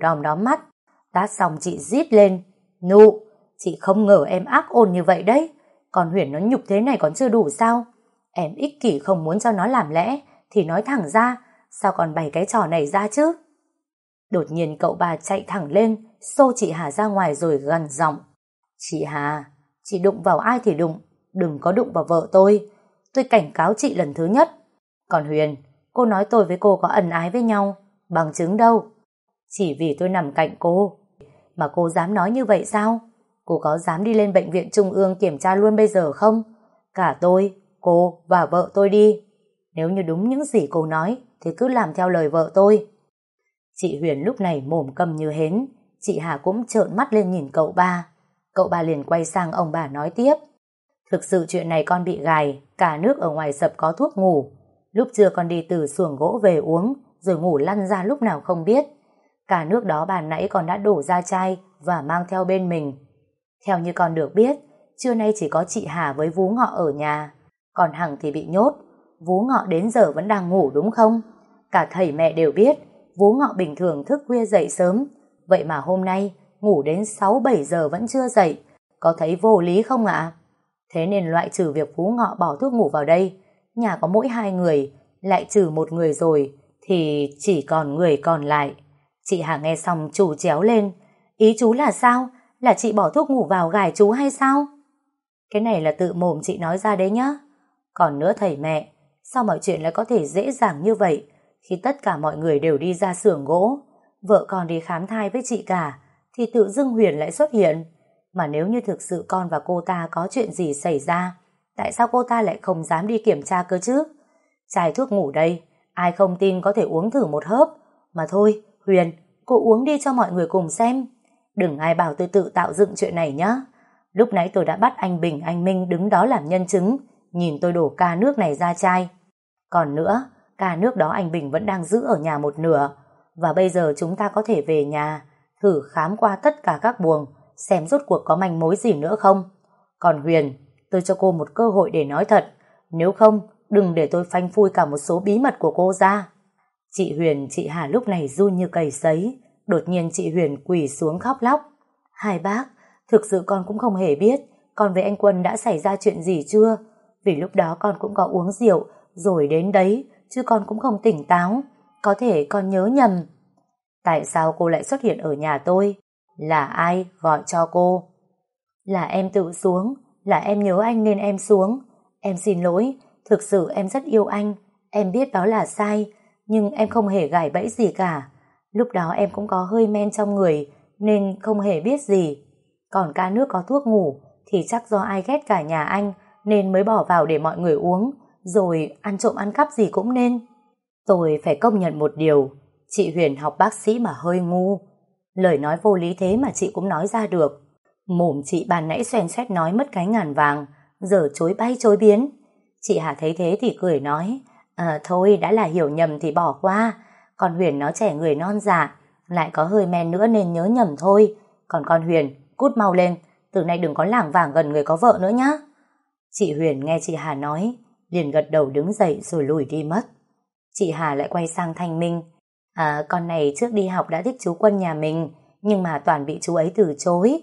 đom đóm mắt. Tát xong chị rít lên. Nụ, chị không ngờ em ác ôn như vậy đấy. Còn Huyền nó nhục thế này còn chưa đủ sao? Em ích kỷ không muốn cho nó làm lẽ, thì nói thẳng ra, sao còn bày cái trò này ra chứ? Đột nhiên cậu bà chạy thẳng lên, xô chị Hà ra ngoài rồi gần giọng. Chị Hà, chị đụng vào ai thì đụng, đừng có đụng vào vợ tôi. Tôi cảnh cáo chị lần thứ nhất. Còn Huyền, cô nói tôi với cô có ẩn ái với nhau, bằng chứng đâu. Chỉ vì tôi nằm cạnh cô, mà cô dám nói như vậy sao? Cô có dám đi lên bệnh viện trung ương kiểm tra luôn bây giờ không? Cả tôi, cô và vợ tôi đi. Nếu như đúng những gì cô nói, thì cứ làm theo lời vợ tôi. Chị Huyền lúc này mồm cầm như hến, chị Hà cũng trợn mắt lên nhìn cậu ba. Cậu ba liền quay sang ông bà nói tiếp. Thực sự chuyện này con bị gài, cả nước ở ngoài sập có thuốc ngủ. Lúc trưa con đi từ xuồng gỗ về uống, rồi ngủ lăn ra lúc nào không biết. Cả nước đó bà nãy còn đã đổ ra chai và mang theo bên mình. Theo như con được biết, trưa nay chỉ có chị Hà với Vú Ngọ ở nhà, còn Hằng thì bị nhốt. Vú Ngọ đến giờ vẫn đang ngủ đúng không? Cả thầy mẹ đều biết, Vú Ngọ bình thường thức khuya dậy sớm, vậy mà hôm nay ngủ đến 6-7 giờ vẫn chưa dậy, có thấy vô lý không ạ? Thế nên loại trừ việc Vú Ngọ bỏ thuốc ngủ vào đây, nhà có mỗi hai người, lại trừ một người rồi, thì chỉ còn người còn lại. Chị Hà nghe xong chủ chéo lên, ý chú là sao? Là chị bỏ thuốc ngủ vào gài chú hay sao? Cái này là tự mồm chị nói ra đấy nhá. Còn nữa thầy mẹ, sao mọi chuyện lại có thể dễ dàng như vậy khi tất cả mọi người đều đi ra xưởng gỗ, vợ con đi khám thai với chị cả, thì tự dưng Huyền lại xuất hiện. Mà nếu như thực sự con và cô ta có chuyện gì xảy ra, tại sao cô ta lại không dám đi kiểm tra cơ chứ? Chai thuốc ngủ đây, ai không tin có thể uống thử một hớp. Mà thôi, Huyền, cô uống đi cho mọi người cùng xem. Đừng ai bảo tôi tự tạo dựng chuyện này nhé. Lúc nãy tôi đã bắt anh Bình, anh Minh đứng đó làm nhân chứng, nhìn tôi đổ ca nước này ra chai. Còn nữa, ca nước đó anh Bình vẫn đang giữ ở nhà một nửa, và bây giờ chúng ta có thể về nhà, thử khám qua tất cả các buồng, xem rốt cuộc có manh mối gì nữa không. Còn Huyền, tôi cho cô một cơ hội để nói thật, nếu không, đừng để tôi phanh phui cả một số bí mật của cô ra. Chị Huyền, chị Hà lúc này run như cầy sấy, đột nhiên chị Huyền quỳ xuống khóc lóc. Hai bác, thực sự con cũng không hề biết con với anh Quân đã xảy ra chuyện gì chưa, vì lúc đó con cũng có uống rượu, rồi đến đấy, chứ con cũng không tỉnh táo, có thể con nhớ nhầm. Tại sao cô lại xuất hiện ở nhà tôi? Là ai gọi cho cô? Là em tự xuống, là em nhớ anh nên em xuống. Em xin lỗi, thực sự em rất yêu anh, em biết đó là sai, nhưng em không hề gài bẫy gì cả. Lúc đó em cũng có hơi men trong người, nên không hề biết gì. Còn ca nước có thuốc ngủ, thì chắc do ai ghét cả nhà anh, nên mới bỏ vào để mọi người uống, rồi ăn trộm ăn cắp gì cũng nên. Tôi phải công nhận một điều, chị Huyền học bác sĩ mà hơi ngu. Lời nói vô lý thế mà chị cũng nói ra được. Mồm chị bàn nãy xoèn xoét nói mất cái ngàn vàng, giờ chối bay chối biến. Chị Hà thấy thế thì cười nói, à, thôi đã là hiểu nhầm thì bỏ qua, còn Huyền nó trẻ người non dạ, lại có hơi men nữa nên nhớ nhầm thôi. Còn con Huyền, cút mau lên, từ nay đừng có lảng vảng gần người có vợ nữa nhá. Chị Huyền nghe chị Hà nói, liền gật đầu đứng dậy rồi lùi đi mất. Chị Hà lại quay sang Thanh Minh. À, con này trước đi học đã thích chú Quân nhà mình, nhưng mà toàn bị chú ấy từ chối.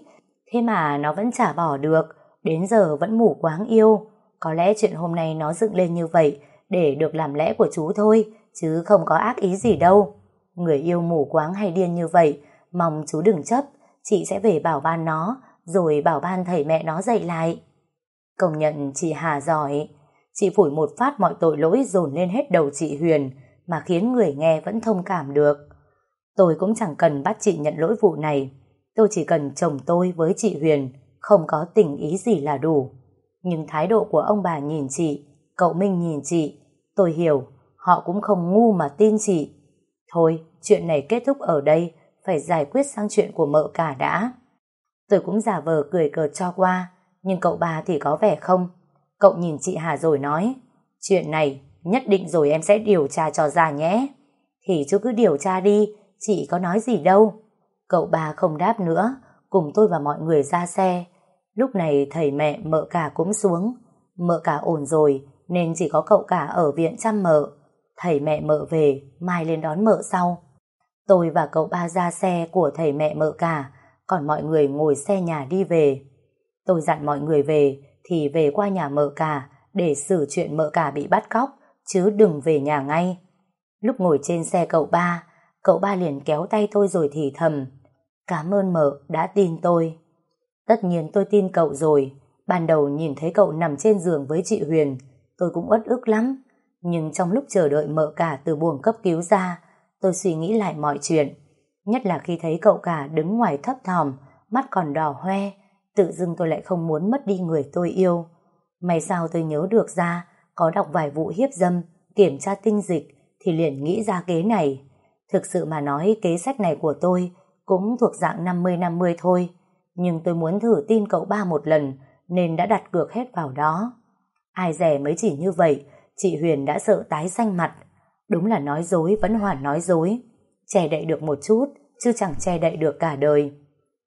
Thế mà nó vẫn chả bỏ được, đến giờ vẫn mù quáng yêu. Có lẽ chuyện hôm nay nó dựng lên như vậy để được làm lẽ của chú thôi, chứ không có ác ý gì đâu. Người yêu mù quáng hay điên như vậy, mong chú đừng chấp, chị sẽ về bảo ban nó, rồi bảo ban thầy mẹ nó dạy lại. Công nhận chị Hà giỏi, chị phủi một phát mọi tội lỗi dồn lên hết đầu chị Huyền, mà khiến người nghe vẫn thông cảm được. Tôi cũng chẳng cần bắt chị nhận lỗi vụ này, tôi chỉ cần chồng tôi với chị Huyền không có tình ý gì là đủ. Nhưng thái độ của ông bà nhìn chị, cậu Minh nhìn chị, tôi hiểu, họ cũng không ngu mà tin chị. Thôi, chuyện này kết thúc ở đây, phải giải quyết sang chuyện của mợ cả đã. Tôi cũng giả vờ cười cợt cho qua, nhưng cậu bà thì có vẻ không. Cậu nhìn chị Hà rồi nói, chuyện này nhất định rồi em sẽ điều tra cho ra nhé. Thì chú cứ điều tra đi, chị có nói gì đâu. Cậu bà không đáp nữa, cùng tôi và mọi người ra xe. Lúc này thầy mẹ mợ cả cũng xuống. Mợ cả ổn rồi, nên chỉ có cậu cả ở viện chăm mợ. Thầy mẹ mợ về, mai lên đón mợ sau. Tôi và cậu ba ra xe của thầy mẹ mợ cả, còn mọi người ngồi xe nhà đi về. Tôi dặn mọi người về thì về qua nhà mợ cả để xử chuyện mợ cả bị bắt cóc, chứ đừng về nhà ngay. Lúc ngồi trên xe cậu ba, cậu ba liền kéo tay tôi rồi thì thầm. Cảm ơn mợ đã tin tôi. Tất nhiên tôi tin cậu rồi. Ban đầu nhìn thấy cậu nằm trên giường với chị Huyền, tôi cũng uất ức lắm. Nhưng trong lúc chờ đợi mợ cả từ buồng cấp cứu ra, tôi suy nghĩ lại mọi chuyện. Nhất là khi thấy cậu cả đứng ngoài thấp thỏm, mắt còn đỏ hoe, tự dưng tôi lại không muốn mất đi người tôi yêu. May sao tôi nhớ được ra, có đọc vài vụ hiếp dâm, kiểm tra tinh dịch, thì liền nghĩ ra kế này. Thực sự mà nói kế sách này của tôi cũng thuộc dạng 50-50 thôi, nhưng tôi muốn thử tin cậu ba một lần, nên đã đặt cược hết vào đó. Ai rẻ mới chỉ như vậy, chị Huyền đã sợ tái xanh mặt. Đúng là nói dối vẫn hoàn nói dối. Che đậy được một chút, chứ chẳng che đậy được cả đời.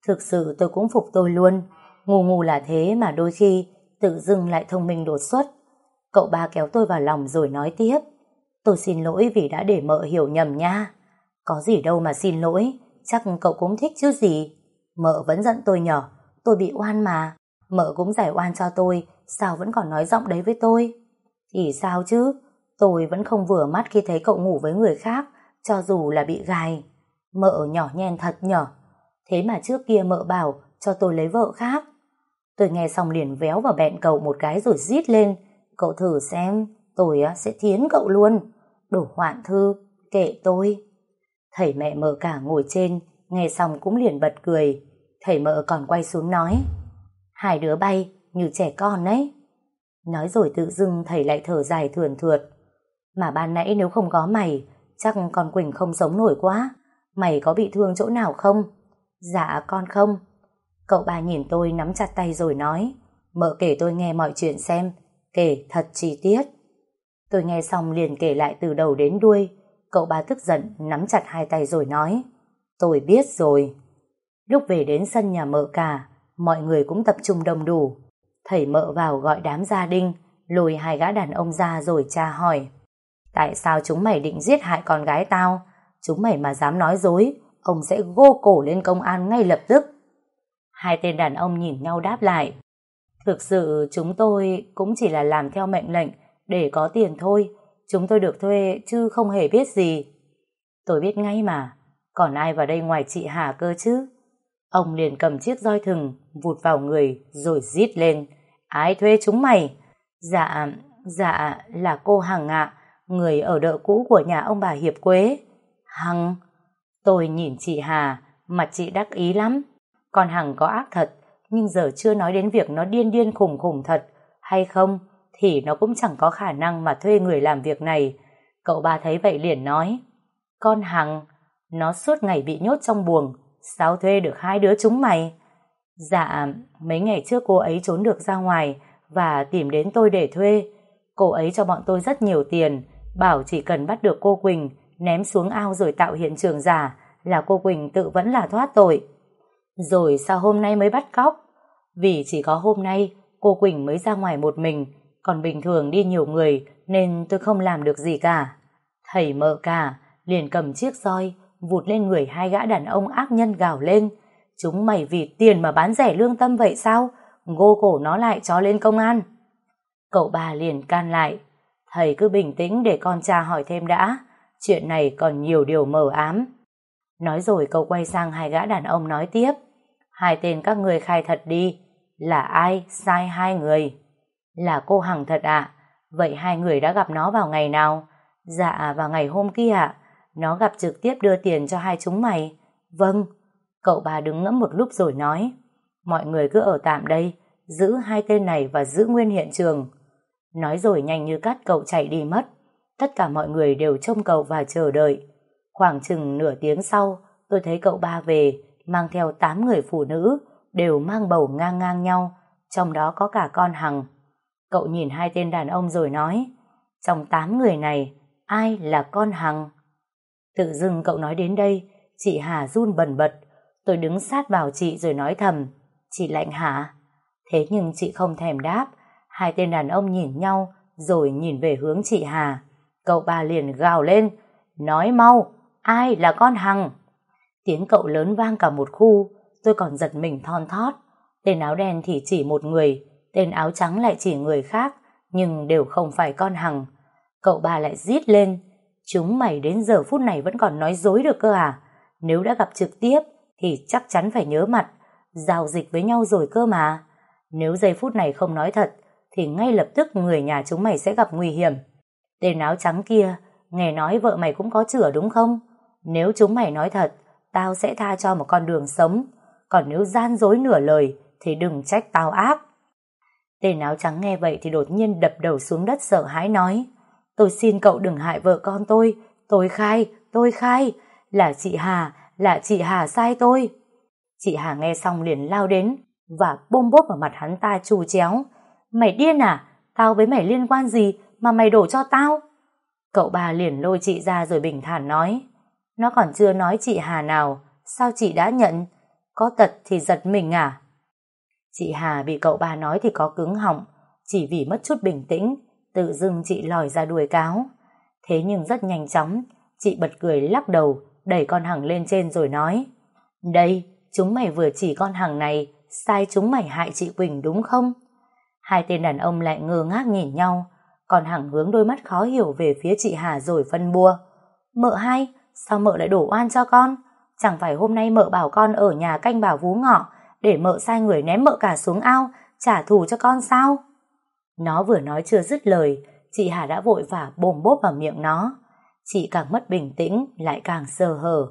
Thực sự tôi cũng phục tôi luôn. Ngu ngu là thế mà đôi khi tự dưng lại thông minh đột xuất. Cậu ba kéo tôi vào lòng rồi nói tiếp. Tôi xin lỗi vì đã để mợ hiểu nhầm nha. Có gì đâu mà xin lỗi, chắc cậu cũng thích chứ gì. Mợ vẫn giận tôi nhỏ tôi bị oan mà. Mợ cũng giải oan cho tôi, sao vẫn còn nói giọng đấy với tôi? Thì sao chứ, tôi vẫn không vừa mắt khi thấy cậu ngủ với người khác, cho dù là bị gài. Mợ nhỏ nhen thật nhở. Thế mà trước kia mợ bảo cho tôi lấy vợ khác. Tôi nghe xong liền véo vào bẹn cậu một cái rồi rít lên. Cậu thử xem, tôi sẽ thiến cậu luôn. Đổ hoạn thư, kệ tôi. Thầy mẹ mợ cả ngồi trên, nghe xong cũng liền bật cười. Thầy mợ còn quay xuống nói. Hai đứa bay, như trẻ con ấy. Nói rồi tự dưng thầy lại thở dài thườn thượt. Mà ban nãy nếu không có mày, chắc con Quỳnh không sống nổi quá. Mày có bị thương chỗ nào không? Dạ con không. Cậu ba nhìn tôi nắm chặt tay rồi nói Mợ kể tôi nghe mọi chuyện xem Kể thật chi tiết Tôi nghe xong liền kể lại từ đầu đến đuôi Cậu ba tức giận nắm chặt hai tay rồi nói Tôi biết rồi Lúc về đến sân nhà mợ cả Mọi người cũng tập trung đông đủ Thầy mợ vào gọi đám gia đình Lùi hai gã đàn ông ra rồi tra hỏi Tại sao chúng mày định giết hại con gái tao Chúng mày mà dám nói dối, Ông sẽ gô cổ lên công an ngay lập tức Hai tên đàn ông nhìn nhau đáp lại. Thực sự, chúng tôi cũng chỉ là làm theo mệnh lệnh, để có tiền thôi. Chúng tôi được thuê chứ không hề biết gì. Tôi biết ngay mà. Còn ai vào đây ngoài chị Hà cơ chứ? Ông liền cầm chiếc roi thừng, vụt vào người, rồi rít lên. Ai thuê chúng mày? Dạ, dạ là cô Hằng ạ, người ở đợ cũ của nhà ông bà Hiệp Quế. Hằng, tôi nhìn chị Hà, mặt chị đắc ý lắm. Con Hằng có ác thật, nhưng giờ chưa nói đến việc nó điên điên khủng khủng thật, hay không, thì nó cũng chẳng có khả năng mà thuê người làm việc này. Cậu ba thấy vậy liền nói, con Hằng, nó suốt ngày bị nhốt trong buồng, sao thuê được hai đứa chúng mày? Dạ, mấy ngày trước cô ấy trốn được ra ngoài và tìm đến tôi để thuê. Cô ấy cho bọn tôi rất nhiều tiền, bảo chỉ cần bắt được cô Quỳnh, ném xuống ao rồi tạo hiện trường giả, là cô Quỳnh tự vẫn là thoát tội. Rồi sao hôm nay mới bắt cóc? Vì chỉ có hôm nay cô Quỳnh mới ra ngoài một mình, còn bình thường đi nhiều người nên tôi không làm được gì cả. Thầy mợ cả liền cầm chiếc roi vụt lên người hai gã đàn ông ác nhân gào lên. Chúng mày vì tiền mà bán rẻ lương tâm vậy sao? Ngô cổ nó lại cho lên công an. Cậu bà liền can lại. Thầy cứ bình tĩnh để con cha hỏi thêm đã. Chuyện này còn nhiều điều mờ ám. Nói rồi cậu quay sang hai gã đàn ông nói tiếp. Hai tên các người khai thật đi. Là ai sai hai người? Là cô Hằng thật ạ. Vậy hai người đã gặp nó vào ngày nào? Dạ vào ngày hôm kia ạ. Nó gặp trực tiếp đưa tiền cho hai chúng mày. Vâng. Cậu bà đứng ngẫm một lúc rồi nói. Mọi người cứ ở tạm đây. Giữ hai tên này và giữ nguyên hiện trường. Nói rồi nhanh như cắt cậu chạy đi mất. Tất cả mọi người đều trông cậu và chờ đợi. Khoảng chừng nửa tiếng sau, tôi thấy cậu ba về, mang theo 8 người phụ nữ, đều mang bầu ngang ngang nhau, trong đó có cả con Hằng. Cậu nhìn hai tên đàn ông rồi nói, trong 8 người này, ai là con Hằng? Tự dưng cậu nói đến đây, chị Hà run bần bật, tôi đứng sát vào chị rồi nói thầm, chị lạnh hả? Thế nhưng chị không thèm đáp, hai tên đàn ông nhìn nhau rồi nhìn về hướng chị Hà. Cậu ba liền gào lên, nói mau, ai là con Hằng? Tiếng cậu lớn vang cả một khu, tôi còn giật mình thon thót. Tên áo đen thì chỉ một người, tên áo trắng lại chỉ người khác, nhưng đều không phải con Hằng. Cậu ba lại rít lên, chúng mày đến giờ phút này vẫn còn nói dối được cơ à? Nếu đã gặp trực tiếp, thì chắc chắn phải nhớ mặt, giao dịch với nhau rồi cơ mà. Nếu giây phút này không nói thật, thì ngay lập tức người nhà chúng mày sẽ gặp nguy hiểm. Tên áo trắng kia, nghe nói vợ mày cũng có chửa đúng không? Nếu chúng mày nói thật, tao sẽ tha cho một con đường sống. Còn nếu gian dối nửa lời, thì đừng trách tao ác. Tên áo trắng nghe vậy thì đột nhiên đập đầu xuống đất sợ hãi nói Tôi xin cậu đừng hại vợ con tôi, tôi khai, tôi khai, là chị Hà, là chị Hà sai tôi. Chị Hà nghe xong liền lao đến và bôm bốp vào mặt hắn ta chù chéo. Mày điên à? Tao với mày liên quan gì mà mày đổ cho tao? Cậu bà liền lôi chị ra rồi bình thản nói. Nó còn chưa nói chị Hà nào, sao chị đã nhận? Có tật thì giật mình à? Chị Hà bị cậu bà nói thì có cứng họng, chỉ vì mất chút bình tĩnh, tự dưng chị lòi ra đuổi cáo. Thế nhưng rất nhanh chóng, chị bật cười lắc đầu, đẩy con Hằng lên trên rồi nói Đây, chúng mày vừa chỉ con Hằng này, sai chúng mày hại chị Quỳnh đúng không? Hai tên đàn ông lại ngơ ngác nhìn nhau, còn Hằng hướng đôi mắt khó hiểu về phía chị Hà rồi phân bua. Mợ hai, sao mợ lại đổ oan cho con? Chẳng phải hôm nay mợ bảo con ở nhà canh bảo vú ngọ, để mợ sai người ném mợ cả xuống ao, trả thù cho con sao? Nó vừa nói chưa dứt lời, chị Hà đã vội vả bồm bốp vào miệng nó. Chị càng mất bình tĩnh, lại càng sờ hở.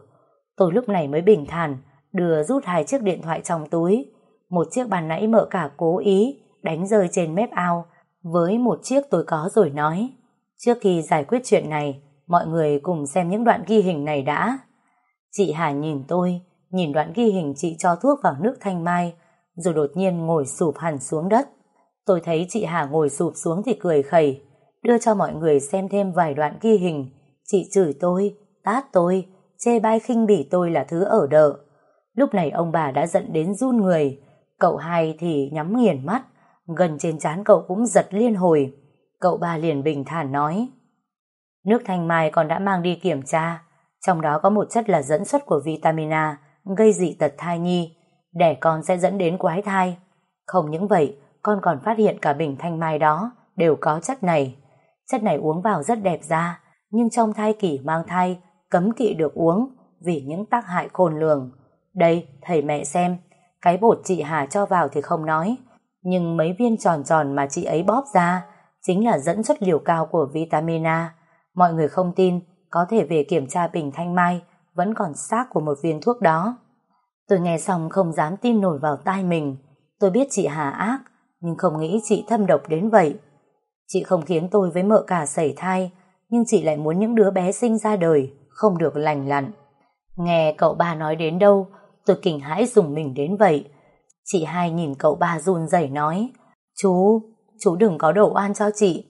Tôi lúc này mới bình thản, đưa rút hai chiếc điện thoại trong túi. Một chiếc bàn nãy mợ cả cố ý, đánh rơi trên mép ao. Với một chiếc tôi có rồi nói. Trước khi giải quyết chuyện này, mọi người cùng xem những đoạn ghi hình này đã. Chị Hà nhìn tôi, nhìn đoạn ghi hình chị cho thuốc vào nước thanh mai, rồi đột nhiên ngồi sụp hẳn xuống đất. Tôi thấy chị Hà ngồi sụp xuống thì cười khẩy, đưa cho mọi người xem thêm vài đoạn ghi hình. Chị chửi tôi, tát tôi, chê bai khinh bỉ tôi là thứ ở đợ. Lúc này ông bà đã giận đến run người, cậu hai thì nhắm nghiền mắt, gần trên trán cậu cũng giật liên hồi. Cậu ba liền bình thản nói, Nước thanh mai còn đã mang đi kiểm tra, trong đó có một chất là dẫn xuất của vitamin A, gây dị tật thai nhi, đẻ con sẽ dẫn đến quái thai. Không những vậy, con còn phát hiện cả bình thanh mai đó đều có chất này. Chất này uống vào rất đẹp da, nhưng trong thai kỳ mang thai, cấm kỵ được uống vì những tác hại khôn lường. Đây, thầy mẹ xem, cái bột chị Hà cho vào thì không nói, nhưng mấy viên tròn tròn mà chị ấy bóp ra chính là dẫn xuất liều cao của vitamin A. Mọi người không tin, có thể về kiểm tra bình thanh mai, vẫn còn xác của một viên thuốc đó. Tôi nghe xong không dám tin nổi vào tai mình. Tôi biết chị Hà ác, nhưng không nghĩ chị thâm độc đến vậy. Chị không khiến tôi với mợ cả xảy thai, nhưng chị lại muốn những đứa bé sinh ra đời, không được lành lặn. Nghe cậu ba nói đến đâu, tôi kinh hãi dùng mình đến vậy. Chị hai nhìn cậu ba run rẩy nói, Chú, chú đừng có đổ oan cho chị.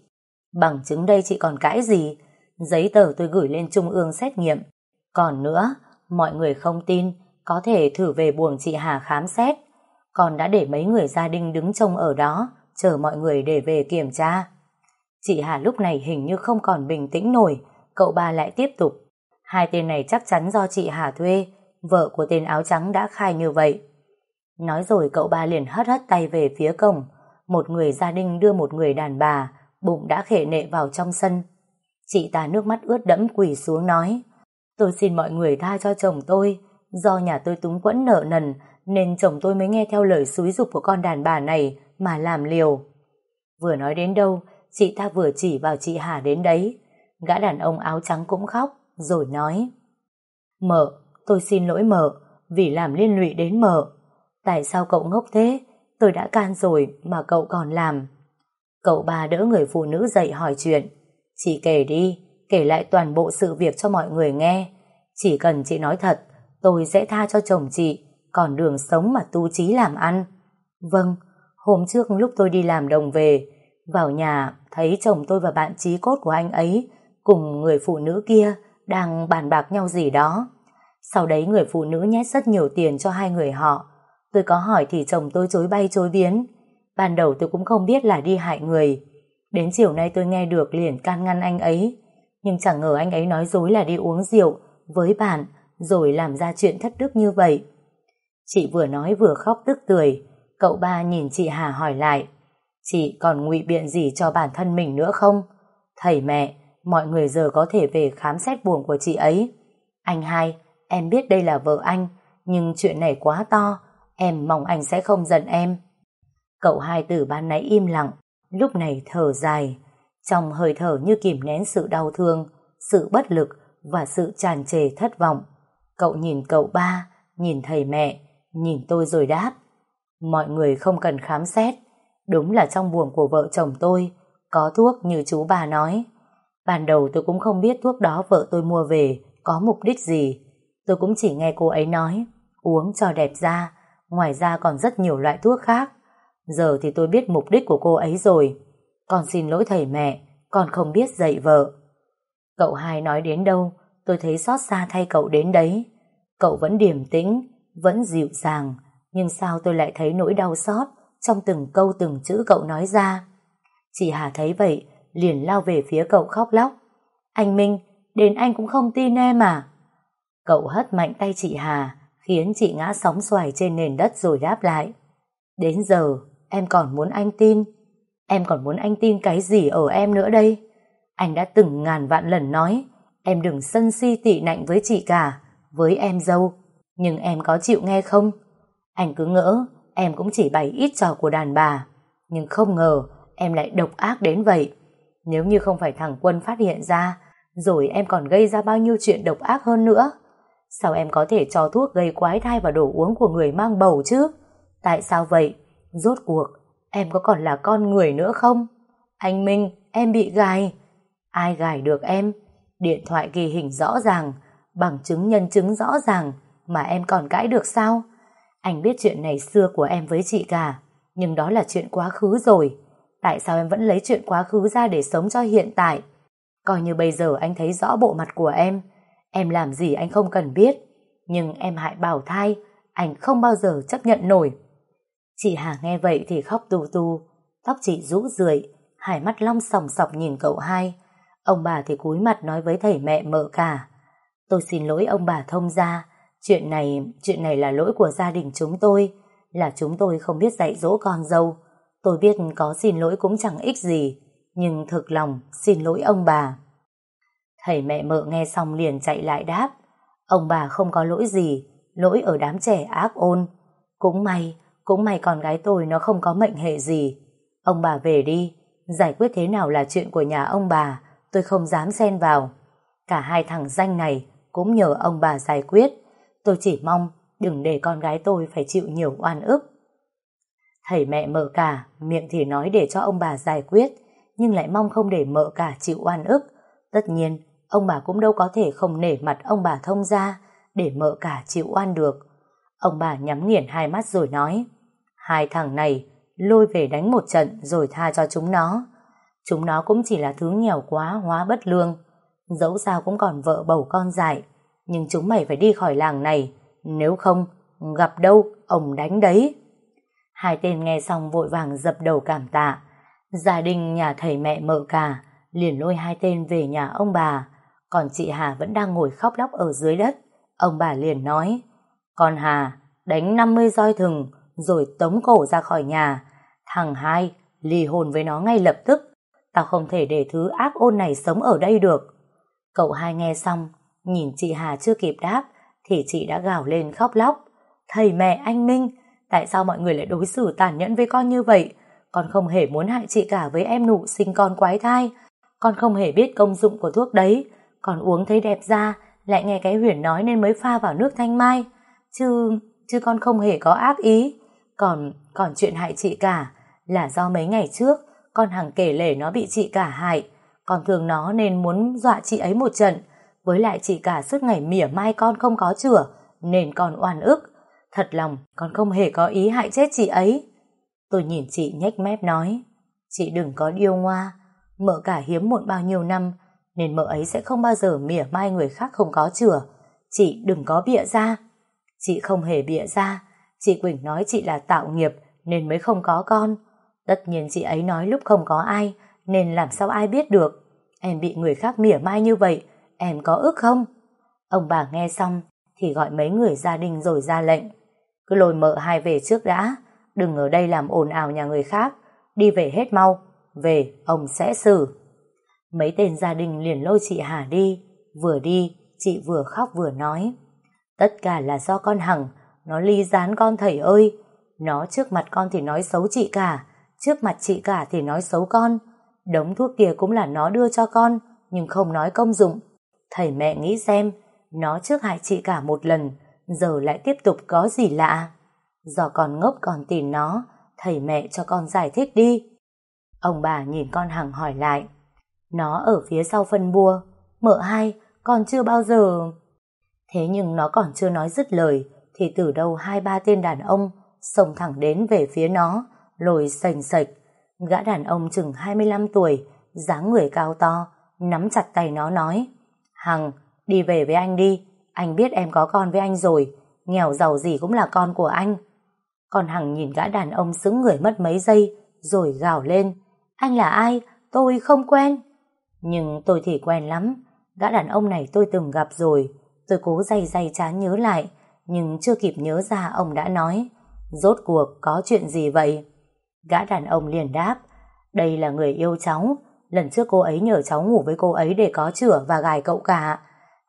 Bằng chứng đây chị còn cãi gì? Giấy tờ tôi gửi lên trung ương xét nghiệm. Còn nữa, mọi người không tin, có thể thử về buồng chị Hà khám xét. Còn đã để mấy người gia đình đứng trông ở đó, chờ mọi người để về kiểm tra. Chị Hà lúc này hình như không còn bình tĩnh nổi, cậu ba lại tiếp tục. Hai tên này chắc chắn do chị Hà thuê, vợ của tên áo trắng đã khai như vậy. Nói rồi cậu ba liền hất hất tay về phía cổng, một người gia đình đưa một người đàn bà, bụng đã khệ nệ vào trong sân. Chị ta nước mắt ướt đẫm quỳ xuống nói, tôi xin mọi người tha cho chồng tôi, do nhà tôi túng quẫn nợ nần, nên chồng tôi mới nghe theo lời xúi dục của con đàn bà này mà làm liều. Vừa nói đến đâu, chị ta vừa chỉ vào chị Hà đến đấy. Gã đàn ông áo trắng cũng khóc, rồi nói Mợ, tôi xin lỗi mợ, vì làm liên lụy đến mợ. Tại sao cậu ngốc thế? Tôi đã can rồi mà cậu còn làm. Cậu bà đỡ người phụ nữ dậy hỏi chuyện. Chị kể đi, kể lại toàn bộ sự việc cho mọi người nghe. Chỉ cần chị nói thật, tôi sẽ tha cho chồng chị, còn đường sống mà tu trí làm ăn. Vâng, hôm trước lúc tôi đi làm đồng về, vào nhà thấy chồng tôi và bạn trí cốt của anh ấy cùng người phụ nữ kia đang bàn bạc nhau gì đó. Sau đấy người phụ nữ nhét rất nhiều tiền cho hai người họ. Tôi có hỏi thì chồng tôi chối bay chối biến. Ban đầu tôi cũng không biết là đi hại người. Đến chiều nay tôi nghe được liền can ngăn anh ấy. Nhưng chẳng ngờ anh ấy nói dối là đi uống rượu với bạn, rồi làm ra chuyện thất đức như vậy. Chị vừa nói vừa khóc tức tưởi, cậu ba nhìn chị Hà hỏi lại, chị còn ngụy biện gì cho bản thân mình nữa không? Thầy mẹ, mọi người giờ có thể về khám xét buồn của chị ấy. Anh hai, em biết đây là vợ anh, nhưng chuyện này quá to, em mong anh sẽ không giận em. Cậu hai từ ban nãy im lặng, lúc này thở dài, trong hơi thở như kìm nén sự đau thương, sự bất lực và sự tràn trề thất vọng. Cậu nhìn cậu ba, nhìn thầy mẹ, nhìn tôi rồi đáp. Mọi người không cần khám xét, đúng là trong buồng của vợ chồng tôi có thuốc như chú bà nói. Ban đầu tôi cũng không biết thuốc đó vợ tôi mua về có mục đích gì. Tôi cũng chỉ nghe cô ấy nói uống cho đẹp da, ngoài ra còn rất nhiều loại thuốc khác. Giờ thì tôi biết mục đích của cô ấy rồi. Con xin lỗi thầy mẹ, con không biết dạy vợ. Cậu hai nói đến đâu, tôi thấy xót xa thay cậu đến đấy. Cậu vẫn điềm tĩnh, vẫn dịu dàng, nhưng sao tôi lại thấy nỗi đau xót trong từng câu từng chữ cậu nói ra. Chị Hà thấy vậy, liền lao về phía cậu khóc lóc. Anh Minh, đến anh cũng không tin em à? Cậu hất mạnh tay chị Hà, khiến chị ngã sóng xoài trên nền đất rồi đáp lại. Đến giờ, em còn muốn anh tin. Em còn muốn anh tin cái gì ở em nữa đây? Anh đã từng ngàn vạn lần nói, em đừng sân si tị nạnh với chị cả, với em dâu. Nhưng em có chịu nghe không? Anh cứ ngỡ, em cũng chỉ bày ít trò của đàn bà. Nhưng không ngờ, em lại độc ác đến vậy. Nếu như không phải thằng Quân phát hiện ra, rồi em còn gây ra bao nhiêu chuyện độc ác hơn nữa. Sao em có thể cho thuốc gây quái thai vào đồ uống của người mang bầu chứ? Tại sao vậy? Rốt cuộc, em có còn là con người nữa không? Anh Minh, em bị gài. Ai gài được em? Điện thoại ghi hình rõ ràng, bằng chứng nhân chứng rõ ràng, mà em còn cãi được sao? Anh biết chuyện này xưa của em với chị cả, nhưng đó là chuyện quá khứ rồi. Tại sao em vẫn lấy chuyện quá khứ ra để sống cho hiện tại? Coi như bây giờ anh thấy rõ bộ mặt của em, em làm gì anh không cần biết, nhưng em hại bảo thai, anh không bao giờ chấp nhận nổi. Chị Hà nghe vậy thì khóc tu tu, tóc chị rũ rượi, hai mắt long sòng sọc nhìn cậu hai. Ông bà thì cúi mặt nói với thầy mẹ mợ cả. Tôi xin lỗi ông bà thông gia, chuyện này, chuyện này là lỗi của gia đình chúng tôi, là chúng tôi không biết dạy dỗ con dâu. Tôi biết có xin lỗi cũng chẳng ích gì, nhưng thực lòng xin lỗi ông bà. Thầy mẹ mợ nghe xong liền chạy lại đáp, ông bà không có lỗi gì, lỗi ở đám trẻ ác ôn. Cũng may, cũng may con gái tôi nó không có mệnh hệ gì. Ông bà về đi, giải quyết thế nào là chuyện của nhà ông bà, tôi không dám xen vào. Cả hai thằng danh này cũng nhờ ông bà giải quyết. Tôi chỉ mong đừng để con gái tôi phải chịu nhiều oan ức. Thầy mẹ mợ cả, miệng thì nói để cho ông bà giải quyết, nhưng lại mong không để mợ cả chịu oan ức. Tất nhiên, ông bà cũng đâu có thể không nể mặt ông bà thông ra để mợ cả chịu oan được. Ông bà nhắm nghiền hai mắt rồi nói, hai thằng này lôi về đánh một trận rồi tha cho chúng nó. Chúng nó cũng chỉ là thứ nghèo quá hóa bất lương, dẫu sao cũng còn vợ bầu con dại, nhưng chúng mày phải đi khỏi làng này, nếu không, gặp đâu, ông đánh đấy. Hai tên nghe xong vội vàng dập đầu cảm tạ. Gia đình nhà thầy mẹ mợ cả, liền lôi hai tên về nhà ông bà, còn chị Hà vẫn đang ngồi khóc lóc ở dưới đất. Ông bà liền nói, con Hà, đánh 50 roi thừng, rồi tống cổ ra khỏi nhà. Thằng hai, ly hôn với nó ngay lập tức. Tao không thể để thứ ác ôn này sống ở đây được. Cậu hai nghe xong, nhìn chị Hà chưa kịp đáp, thì chị đã gào lên khóc lóc. Thầy mẹ anh Minh, tại sao mọi người lại đối xử tàn nhẫn với con như vậy? Con không hề muốn hại chị cả với em nụ sinh con quái thai. Con không hề biết công dụng của thuốc đấy. Con uống thấy đẹp da, lại nghe cái huyền nói nên mới pha vào nước thanh mai. Chứ, chứ con không hề có ác ý. Còn, còn chuyện hại chị cả là do mấy ngày trước con hằng kể lể nó bị chị cả hại. Con thường nó nên muốn dọa chị ấy một trận. Với lại chị cả suốt ngày mỉa mai con không có chửa, nên con oan ức. Thật lòng, con không hề có ý hại chết chị ấy. Tôi nhìn chị nhếch mép nói, Chị đừng có điêu ngoa. Mợ cả hiếm muộn bao nhiêu năm, Nên mợ ấy sẽ không bao giờ mỉa mai người khác không có chửa. Chị đừng có bịa ra. Chị không hề bịa ra. Chị Quỳnh nói chị là tạo nghiệp, Nên mới không có con. Tất nhiên chị ấy nói lúc không có ai, Nên làm sao ai biết được. Em bị người khác mỉa mai như vậy Em có ước không Ông bà nghe xong thì gọi mấy người gia đình rồi ra lệnh. Cứ lôi mợ hai về trước đã, đừng ở đây làm ồn ào nhà người khác, đi về hết mau, về ông sẽ xử. Mấy tên gia đình liền lôi chị Hà đi, vừa đi, chị vừa khóc vừa nói. Tất cả là do con Hằng, nó ly gián con thầy ơi, nó trước mặt con thì nói xấu chị cả, trước mặt chị cả thì nói xấu con. Đống thuốc kia cũng là nó đưa cho con, nhưng không nói công dụng. Thầy mẹ nghĩ xem, nó trước hại chị cả một lần, giờ lại tiếp tục có gì lạ. Do con ngốc còn tìm nó, thầy mẹ cho con giải thích đi. Ông bà nhìn con Hằng hỏi lại. Nó ở phía sau phân bua, mợ hai, con chưa bao giờ... Thế nhưng nó còn chưa nói dứt lời, thì từ đâu hai ba tên đàn ông xông thẳng đến về phía nó, lồi sành sạch. Gã đàn ông chừng 25 tuổi, dáng người cao to, nắm chặt tay nó nói Hằng, đi về với anh đi, anh biết em có con với anh rồi, nghèo giàu gì cũng là con của anh. Còn Hằng nhìn gã đàn ông xứng người mất mấy giây, rồi gào lên Anh là ai? Tôi không quen. Nhưng tôi thì quen lắm, gã đàn ông này tôi từng gặp rồi. Tôi cố day day chán nhớ lại, nhưng chưa kịp nhớ ra ông đã nói Rốt cuộc có chuyện gì vậy? Gã đàn ông liền đáp Đây là người yêu cháu Lần trước cô ấy nhờ cháu ngủ với cô ấy để có chữa và gài cậu cả.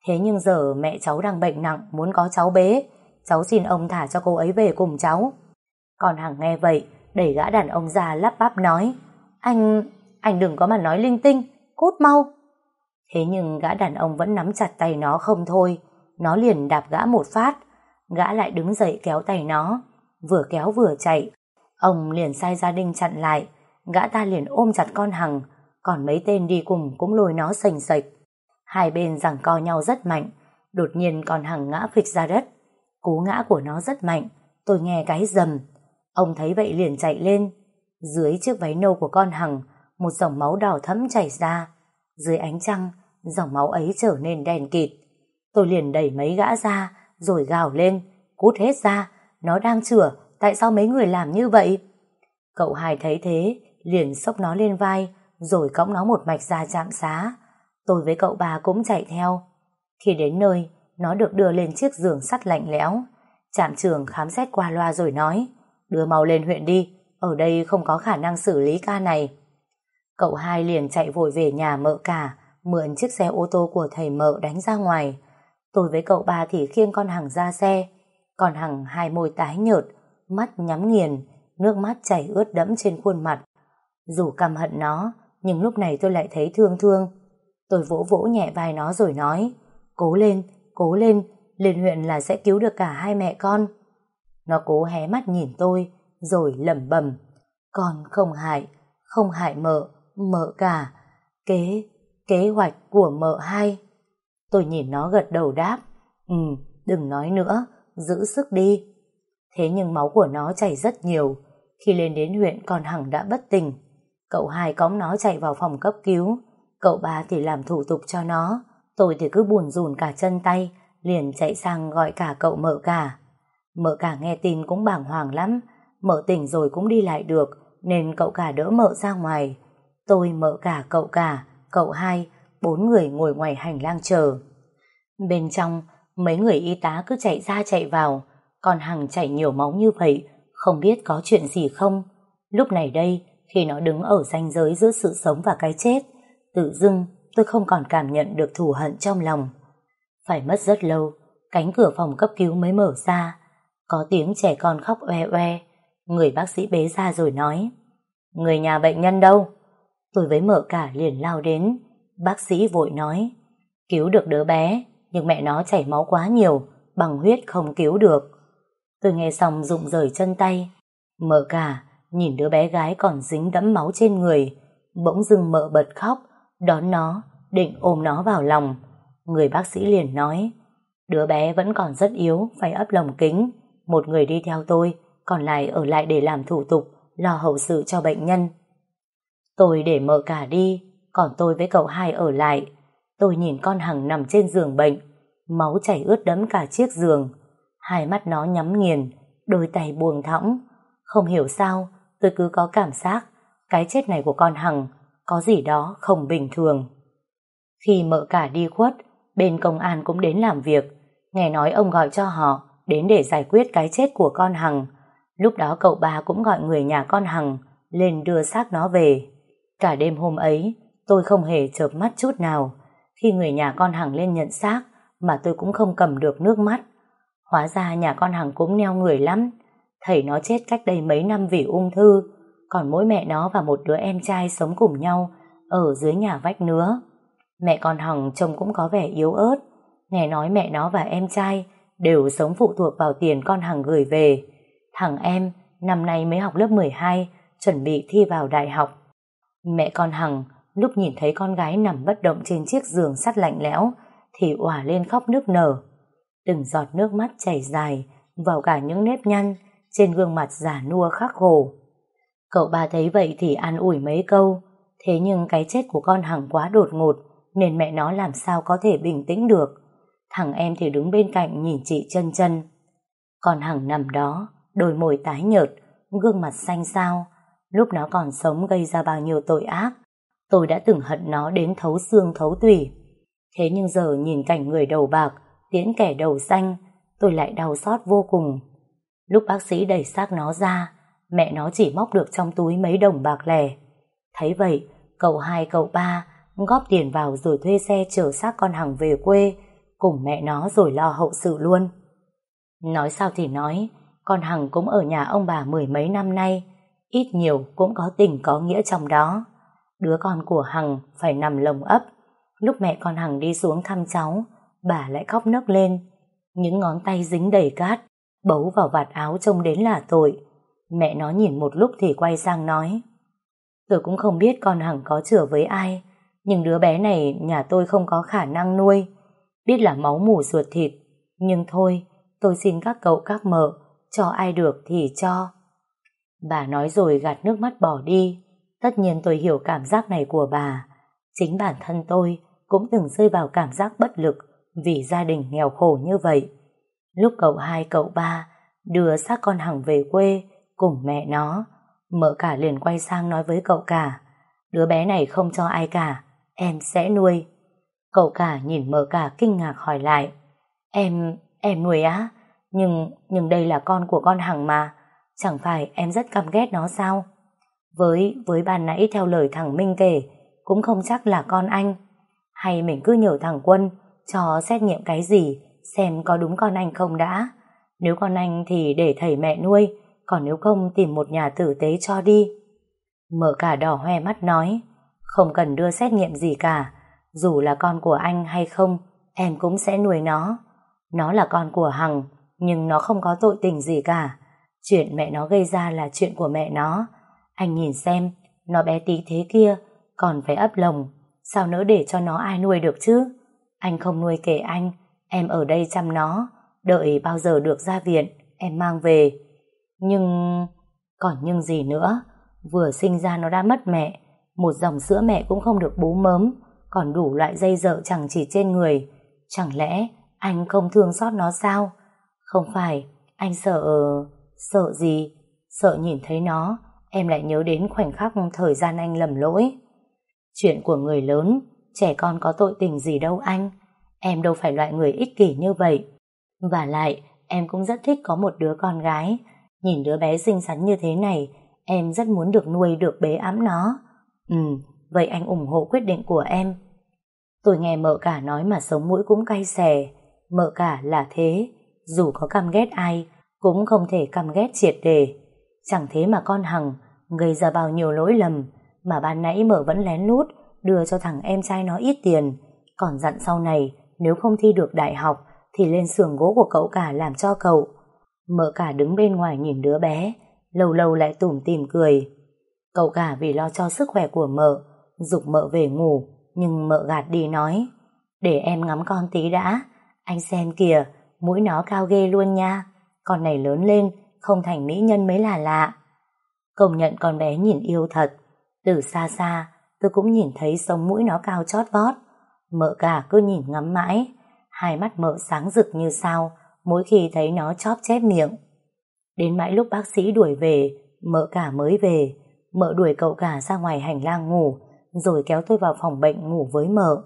Thế nhưng giờ mẹ cháu đang bệnh nặng Muốn có cháu bế. Cháu xin ông thả cho cô ấy về cùng cháu. Còn Hằng nghe vậy Đẩy gã đàn ông ra lắp bắp nói Anh, anh đừng có mà nói linh tinh Cút mau. Thế nhưng gã đàn ông vẫn nắm chặt tay nó không thôi. Nó liền đạp gã một phát. Gã lại đứng dậy kéo tay nó. Vừa kéo vừa chạy. Ông liền sai gia đình chặn lại, gã ta liền ôm chặt con Hằng, còn mấy tên đi cùng cũng lôi nó sành sạch. Hai bên giằng co nhau rất mạnh, đột nhiên con Hằng ngã phịch ra đất. Cú ngã của nó rất mạnh, tôi nghe cái rầm. Ông thấy vậy liền chạy lên. Dưới chiếc váy nâu của con Hằng, một dòng máu đỏ thẫm chảy ra. Dưới ánh trăng, dòng máu ấy trở nên đèn kịt. Tôi liền đẩy mấy gã ra, rồi gào lên, cút hết ra, nó đang chửa, tại sao mấy người làm như vậy? Cậu hai thấy thế, liền xốc nó lên vai, rồi cõng nó một mạch ra trạm xá. Tôi với cậu bà cũng chạy theo. Khi đến nơi, nó được đưa lên chiếc giường sắt lạnh lẽo. Trạm trường khám xét qua loa rồi nói, đưa mau lên huyện đi, ở đây không có khả năng xử lý ca này. Cậu hai liền chạy vội về nhà mợ cả, mượn chiếc xe ô tô của thầy mợ đánh ra ngoài. Tôi với cậu ba thì khiêng con hằng ra xe, còn Hằng hai môi tái nhợt, mắt nhắm nghiền, nước mắt chảy ướt đẫm trên khuôn mặt. Dù căm hận nó, nhưng lúc này tôi lại thấy thương thương. Tôi vỗ vỗ nhẹ vai nó rồi nói, cố lên, cố lên, lên huyện là sẽ cứu được cả hai mẹ con. Nó cố hé mắt nhìn tôi, rồi lẩm bẩm con không hại, không hại mợ, mợ cả. Kế, kế hoạch của mợ hai. Tôi nhìn nó gật đầu đáp, ừ, đừng nói nữa, giữ sức đi. Thế nhưng máu của nó chảy rất nhiều. Khi lên đến huyện con Hằng đã bất tỉnh. Cậu hai cõng nó chạy vào phòng cấp cứu. Cậu ba thì làm thủ tục cho nó. Tôi thì cứ buồn rùn cả chân tay, liền chạy sang gọi cả cậu mợ cả. Mợ cả nghe tin cũng bàng hoàng lắm. Mợ tỉnh rồi cũng đi lại được, nên cậu cả đỡ mợ ra ngoài. Tôi mợ cả cậu cả, cậu hai, bốn người ngồi ngoài hành lang chờ. Bên trong, Mấy người y tá cứ chạy ra chạy vào, còn Hằng chảy nhiều máu như vậy, không biết có chuyện gì không. Lúc này đây, khi nó đứng ở ranh giới giữa sự sống và cái chết, tự dưng tôi không còn cảm nhận được thù hận trong lòng. Phải mất rất lâu, cánh cửa phòng cấp cứu mới mở ra, có tiếng trẻ con khóc oe oe, người bác sĩ bế ra rồi nói, người nhà bệnh nhân đâu? Tôi với mợ cả liền lao đến, bác sĩ vội nói, cứu được đứa bé, nhưng mẹ nó chảy máu quá nhiều, bằng huyết không cứu được. Tôi nghe xong rụng rời chân tay, mợ cả, nhìn đứa bé gái còn dính đẫm máu trên người, bỗng dưng mợ bật khóc, đón nó, định ôm nó vào lòng. Người bác sĩ liền nói, đứa bé vẫn còn rất yếu, phải ấp lồng kính, một người đi theo tôi, còn lại ở lại để làm thủ tục, lo hậu sự cho bệnh nhân. Tôi để mợ cả đi, còn tôi với cậu hai ở lại, Tôi nhìn con Hằng nằm trên giường bệnh, máu chảy ướt đẫm cả chiếc giường. Hai mắt nó nhắm nghiền, đôi tay buông thõng. Không hiểu sao, tôi cứ có cảm giác cái chết này của con Hằng có gì đó không bình thường. Khi mợ cả đi khuất, bên công an cũng đến làm việc. Nghe nói ông gọi cho họ đến để giải quyết cái chết của con Hằng. Lúc đó cậu ba cũng gọi người nhà con Hằng lên đưa xác nó về. Cả đêm hôm ấy, tôi không hề chợp mắt chút nào. Khi người nhà con Hằng lên nhận xác, mà tôi cũng không cầm được nước mắt. Hóa ra nhà con Hằng cũng neo người lắm. Thầy nó chết cách đây mấy năm vì ung thư, còn mỗi mẹ nó và một đứa em trai sống cùng nhau ở dưới nhà vách nứa. Mẹ con Hằng trông cũng có vẻ yếu ớt, nghe nói mẹ nó và em trai đều sống phụ thuộc vào tiền con Hằng gửi về. Thằng em năm nay mới học lớp 12, chuẩn bị thi vào đại học. Mẹ con Hằng lúc nhìn thấy con gái nằm bất động trên chiếc giường sắt lạnh lẽo thì òa lên khóc nước nở. Từng giọt nước mắt chảy dài vào cả những nếp nhăn trên gương mặt giả nua khắc khổ. Cậu ba thấy vậy thì an ủi mấy câu, thế nhưng cái chết của con Hằng quá đột ngột nên mẹ nó làm sao có thể bình tĩnh được. Thằng em thì đứng bên cạnh nhìn chị chân chân. Con Hằng nằm đó, đôi môi tái nhợt, gương mặt xanh xao. Lúc nó còn sống gây ra bao nhiêu tội ác. Tôi đã từng hận nó đến thấu xương thấu tủy. Thế nhưng giờ nhìn cảnh người đầu bạc, tiễn kẻ đầu xanh, tôi lại đau xót vô cùng. Lúc bác sĩ đẩy xác nó ra, mẹ nó chỉ móc được trong túi mấy đồng bạc lẻ. Thấy vậy, cậu hai cậu ba góp tiền vào rồi thuê xe chở xác con Hằng về quê, cùng mẹ nó rồi lo hậu sự luôn. Nói sao thì nói, con Hằng cũng ở nhà ông bà mười mấy năm nay, ít nhiều cũng có tình có nghĩa trong đó. Đứa con của Hằng phải nằm lồng ấp, lúc mẹ con Hằng đi xuống thăm cháu, bà lại khóc nấc lên, những ngón tay dính đầy cát, bấu vào vạt áo trông đến là tội. Mẹ nó nhìn một lúc thì quay sang nói, tôi cũng không biết con Hằng có chửa với ai, nhưng đứa bé này nhà tôi không có khả năng nuôi, biết là máu mủ ruột thịt, nhưng thôi, tôi xin các cậu các mợ, cho ai được thì cho. Bà nói rồi gạt nước mắt bỏ đi, tất nhiên tôi hiểu cảm giác này của bà. Chính bản thân tôi cũng từng rơi vào cảm giác bất lực vì gia đình nghèo khổ như vậy. Lúc cậu hai cậu ba đưa xác con Hằng về quê cùng mẹ nó, mợ cả liền quay sang nói với cậu cả, đứa bé này không cho ai cả, em sẽ nuôi. Cậu cả nhìn mợ cả kinh ngạc hỏi lại, em, em nuôi á? Nhưng, nhưng đây là con của con Hằng mà, chẳng phải em rất căm ghét nó sao? Với, với ban nãy theo lời thằng Minh kể, cũng không chắc là con anh. Hay mình cứ nhờ thằng Quân cho xét nghiệm cái gì, xem có đúng con anh không đã. Nếu con anh thì để thầy mẹ nuôi, còn nếu không tìm một nhà tử tế cho đi. Mở cả đỏ hoe mắt nói, không cần đưa xét nghiệm gì cả, dù là con của anh hay không, em cũng sẽ nuôi nó. Nó là con của Hằng, nhưng nó không có tội tình gì cả. Chuyện mẹ nó gây ra là chuyện của mẹ nó. Anh nhìn xem, nó bé tí thế kia, còn phải ấp lồng, sao nỡ để cho nó ai nuôi được chứ? Anh không nuôi kể anh, em ở đây chăm nó, đợi bao giờ được ra viện, em mang về. Nhưng... còn nhưng gì nữa? Vừa sinh ra nó đã mất mẹ, một dòng sữa mẹ cũng không được bú mớm, còn đủ loại dây dợ chẳng chỉ trên người. Chẳng lẽ anh không thương xót nó sao? Không phải, anh sợ... Sợ gì? Sợ nhìn thấy nó, em lại nhớ đến khoảnh khắc thời gian anh lầm lỗi. Chuyện của người lớn, trẻ con có tội tình gì đâu anh. Em đâu phải loại người ích kỷ như vậy. Và lại, em cũng rất thích có một đứa con gái. Nhìn đứa bé xinh xắn như thế này, em rất muốn được nuôi được bế ấm nó. Ừ, vậy anh ủng hộ quyết định của em. Tôi nghe mợ cả nói mà sống mũi cũng cay xè. Mợ cả là thế, dù có căm ghét ai, cũng không thể căm ghét triệt đề. Chẳng thế mà con Hằng gây ra bao nhiêu lỗi lầm, mà ban nãy mợ vẫn lén lút đưa cho thằng em trai nó ít tiền, còn dặn sau này nếu không thi được đại học thì lên xưởng gỗ của cậu cả làm cho cậu. Mợ cả đứng bên ngoài nhìn đứa bé, lâu lâu lại tủm tìm cười. Cậu cả vì lo cho sức khỏe của mợ, dục mợ về ngủ, nhưng mợ gạt đi nói, để em ngắm con tí đã, anh xem kìa, mũi nó cao ghê luôn nha, con này lớn lên, không thành mỹ nhân mới là lạ. Công nhận con bé nhìn yêu thật, từ xa xa, tôi cũng nhìn thấy sống mũi nó cao chót vót. Mợ cả cứ nhìn ngắm mãi, hai mắt mợ sáng rực như sao, mỗi khi thấy nó chóp chép miệng. Đến mãi lúc bác sĩ đuổi về, mợ cả mới về, mợ đuổi cậu cả ra ngoài hành lang ngủ, rồi kéo tôi vào phòng bệnh ngủ với mợ.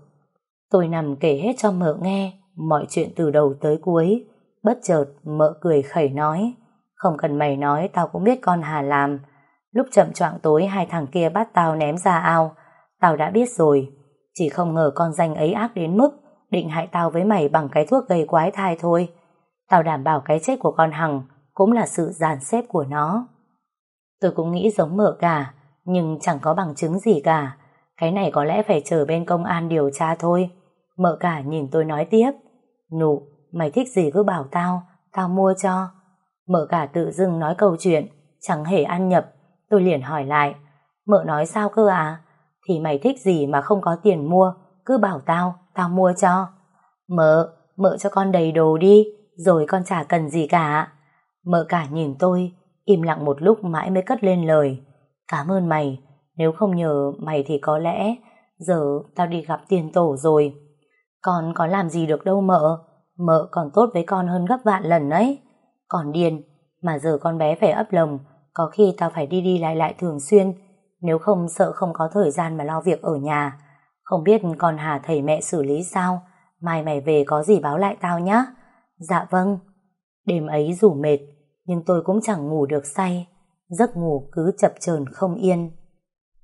Tôi nằm kể hết cho mợ nghe mọi chuyện từ đầu tới cuối. Bất chợt mợ cười khẩy nói Không cần mày nói tao cũng biết con Hà làm. Lúc chậm choạng tối hai thằng kia bắt tao ném ra ao. Tao đã biết rồi. Chỉ không ngờ con danh ấy ác đến mức định hại tao với mày bằng cái thuốc gây quái thai thôi. Tao đảm bảo cái chết của con Hằng cũng là sự giàn xếp của nó. Tôi cũng nghĩ giống mợ cả, nhưng chẳng có bằng chứng gì cả. Cái này có lẽ phải chờ bên công an điều tra thôi. Mợ cả nhìn tôi nói tiếp. Nụ, mày thích gì cứ bảo tao, tao mua cho. Mợ cả tự dưng nói câu chuyện, chẳng hề ăn nhập. Tôi liền hỏi lại, mợ nói sao cơ à? Thì mày thích gì mà không có tiền mua, cứ bảo tao, tao mua cho. Mợ, mợ cho con đầy đồ đi, rồi con chả cần gì cả. Mợ cả nhìn tôi, im lặng một lúc mãi mới cất lên lời. Cảm ơn mày, nếu không nhờ mày thì có lẽ giờ tao đi gặp tiền tổ rồi. Con có làm gì được đâu mợ, mợ còn tốt với con hơn gấp vạn lần ấy. Còn điên, mà giờ con bé phải ấp lồng, có khi tao phải đi đi lại lại thường xuyên, nếu không sợ không có thời gian mà lo việc ở nhà. Không biết con Hà thầy mẹ xử lý sao, mai mày về có gì báo lại tao nhé. Dạ vâng. Đêm ấy dù mệt, nhưng tôi cũng chẳng ngủ được say, giấc ngủ cứ chập chờn không yên.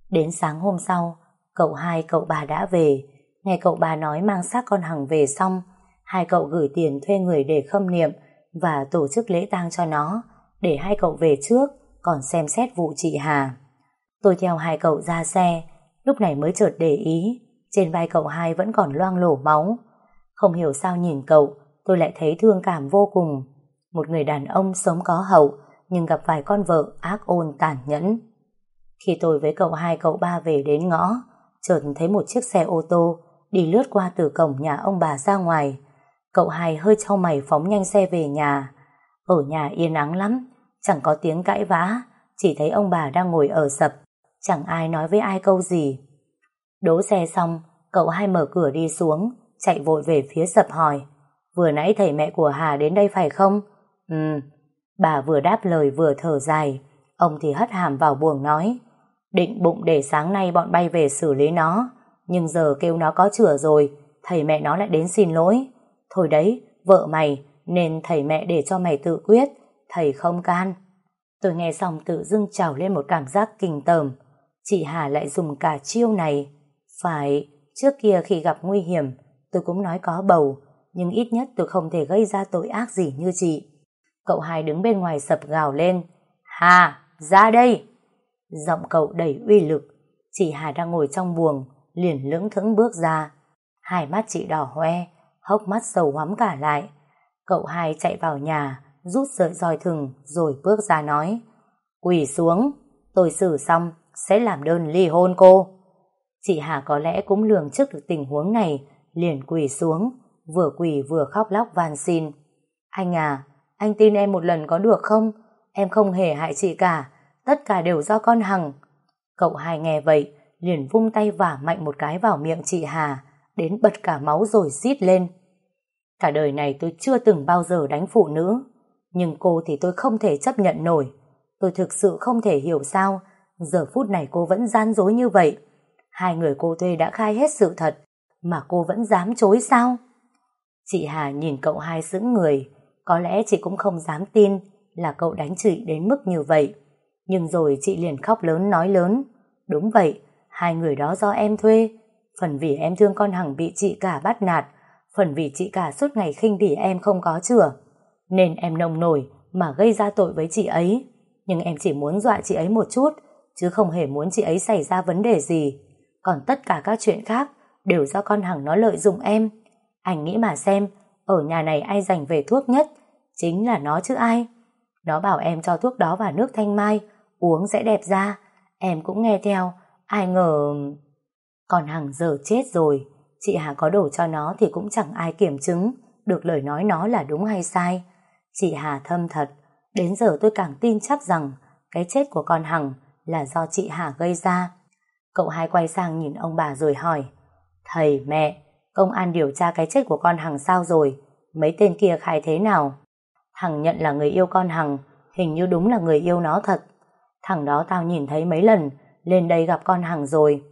Đến sáng hôm sau, cậu hai cậu bà đã về, nghe cậu bà nói mang xác con Hằng về xong, hai cậu gửi tiền thuê người để khâm niệm và tổ chức lễ tang cho nó, để hai cậu về trước, còn xem xét vụ chị Hà. Tôi theo hai cậu ra xe, lúc này mới chợt để ý, trên vai cậu hai vẫn còn loang lổ máu. Không hiểu sao nhìn cậu, tôi lại thấy thương cảm vô cùng. Một người đàn ông sống có hậu, nhưng gặp vài con vợ ác ôn tàn nhẫn. Khi tôi với cậu hai cậu ba về đến ngõ, chợt thấy một chiếc xe ô tô đi lướt qua từ cổng nhà ông bà ra ngoài. Cậu hai hơi trao mày phóng nhanh xe về nhà. Ở nhà yên ắng lắm, chẳng có tiếng cãi vã, chỉ thấy ông bà đang ngồi ở sập, chẳng ai nói với ai câu gì. Đỗ xe xong, cậu hai mở cửa đi xuống, chạy vội về phía sập hỏi. Vừa nãy thầy mẹ của Hà đến đây phải không? Ừ. Bà vừa đáp lời vừa thở dài. Ông thì hất hàm vào buồng nói. Định bụng để sáng nay bọn bay về xử lý nó. Nhưng giờ kêu nó có chữa rồi, thầy mẹ nó lại đến xin lỗi. Thôi đấy, vợ mày, nên thầy mẹ để cho mày tự quyết. Thầy không can. Tôi nghe xong tự dưng trào lên một cảm giác kinh tởm. Chị Hà lại dùng cả chiêu này. Phải, trước kia khi gặp nguy hiểm, tôi cũng nói có bầu, nhưng ít nhất tôi không thể gây ra tội ác gì như chị. Cậu hai đứng bên ngoài sập gào lên. Hà, ra đây! Giọng cậu đầy uy lực. Chị Hà đang ngồi trong buồng, liền lưỡng thững bước ra. Hai mắt chị đỏ hoe, hốc mắt sầu hoắm cả lại. Cậu hai chạy vào nhà, rút sợi roi thừng rồi bước ra nói. Quỳ xuống, tôi xử xong, sẽ làm đơn ly hôn cô. Chị Hà có lẽ cũng lường trước được tình huống này, liền quỳ xuống, vừa quỳ vừa khóc lóc van xin. Anh à, anh tin em một lần có được không? Em không hề hại chị cả, tất cả đều do con Hằng. Cậu hai nghe vậy, liền vung tay vả mạnh một cái vào miệng chị Hà, đến bật cả máu rồi rít lên. Cả đời này tôi chưa từng bao giờ đánh phụ nữ, nhưng cô thì tôi không thể chấp nhận nổi. Tôi thực sự không thể hiểu sao, giờ phút này cô vẫn gian dối như vậy. Hai người cô thuê đã khai hết sự thật, mà cô vẫn dám chối sao? Chị Hà nhìn cậu hai sững người, có lẽ chị cũng không dám tin là cậu đánh chị đến mức như vậy. Nhưng rồi chị liền khóc lớn nói lớn. Đúng vậy, hai người đó do em thuê. Phần vì em thương con Hằng bị chị cả bắt nạt, phần vì chị cả suốt ngày khinh bỉ em không có chữa. Nên em nông nổi mà gây ra tội với chị ấy. Nhưng em chỉ muốn dọa chị ấy một chút, chứ không hề muốn chị ấy xảy ra vấn đề gì. Còn tất cả các chuyện khác đều do con Hằng nó lợi dụng em. Anh nghĩ mà xem, ở nhà này ai dành về thuốc nhất, chính là nó chứ ai. Nó bảo em cho thuốc đó vào nước thanh mai, uống sẽ đẹp da. Em cũng nghe theo, ai ngờ... Còn Hằng giờ chết rồi, chị Hà có đổ cho nó thì cũng chẳng ai kiểm chứng được lời nói nó là đúng hay sai. Chị Hà thâm thật, đến giờ tôi càng tin chắc rằng cái chết của con Hằng là do chị Hà gây ra. Cậu hai quay sang nhìn ông bà rồi hỏi Thầy, mẹ, công an điều tra cái chết của con Hằng sao rồi? Mấy tên kia khai thế nào? Thằng nhận là người yêu con Hằng, hình như đúng là người yêu nó thật. Thằng đó tao nhìn thấy mấy lần, lên đây gặp con Hằng rồi.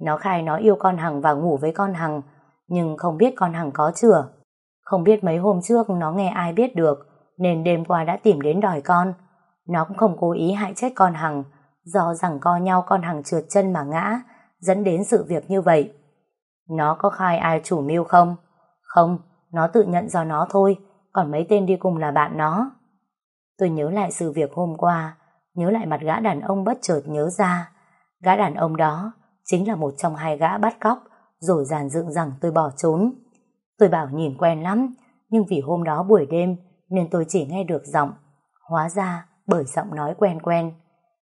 Nó khai nó yêu con Hằng và ngủ với con Hằng, nhưng không biết con Hằng có chữa. Không biết mấy hôm trước nó nghe ai biết được, nên đêm qua đã tìm đến đòi con. Nó cũng không cố ý hại chết con Hằng, do rằng co nhau con Hằng trượt chân mà ngã, dẫn đến sự việc như vậy. Nó có khai ai chủ mưu không? Không, nó tự nhận do nó thôi, còn mấy tên đi cùng là bạn nó. Tôi nhớ lại sự việc hôm qua, nhớ lại mặt gã đàn ông bất chợt nhớ ra. Gã đàn ông đó chính là một trong hai gã bắt cóc, rồi giàn dựng rằng tôi bỏ trốn. Tôi bảo nhìn quen lắm, nhưng vì hôm đó buổi đêm nên tôi chỉ nghe được giọng. Hóa ra bởi giọng nói quen quen.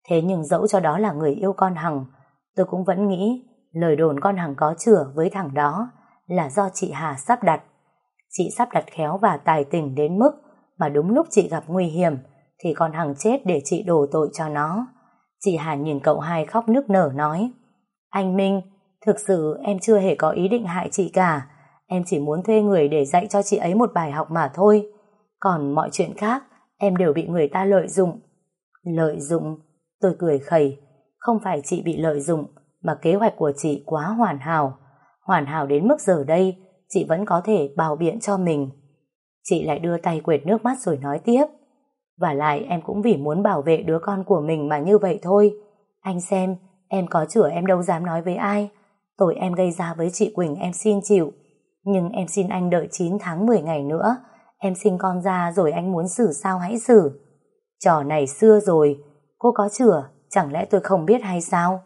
Thế nhưng dẫu cho đó là người yêu con Hằng, tôi cũng vẫn nghĩ lời đồn con Hằng có chửa với thằng đó là do chị Hà sắp đặt. Chị sắp đặt khéo và tài tình đến mức mà đúng lúc chị gặp nguy hiểm thì con Hằng chết để chị đổ tội cho nó. Chị Hà nhìn cậu hai khóc nức nở nói Anh Minh, thực sự em chưa hề có ý định hại chị cả. Em chỉ muốn thuê người để dạy cho chị ấy một bài học mà thôi. Còn mọi chuyện khác, em đều bị người ta lợi dụng. Lợi dụng? Tôi cười khẩy. Không phải chị bị lợi dụng, mà kế hoạch của chị quá hoàn hảo. Hoàn hảo đến mức giờ đây, chị vẫn có thể bào biện cho mình. Chị lại đưa tay quệt nước mắt rồi nói tiếp. Và lại em cũng vì muốn bảo vệ đứa con của mình mà như vậy thôi. Anh xem, em có chửa em đâu dám nói với ai. Tội em gây ra với chị Quỳnh em xin chịu. Nhưng em xin anh đợi 9 tháng 10 ngày nữa. Em sinh con ra rồi anh muốn xử sao hãy xử. Trò này xưa rồi. Cô có chửa, chẳng lẽ tôi không biết hay sao?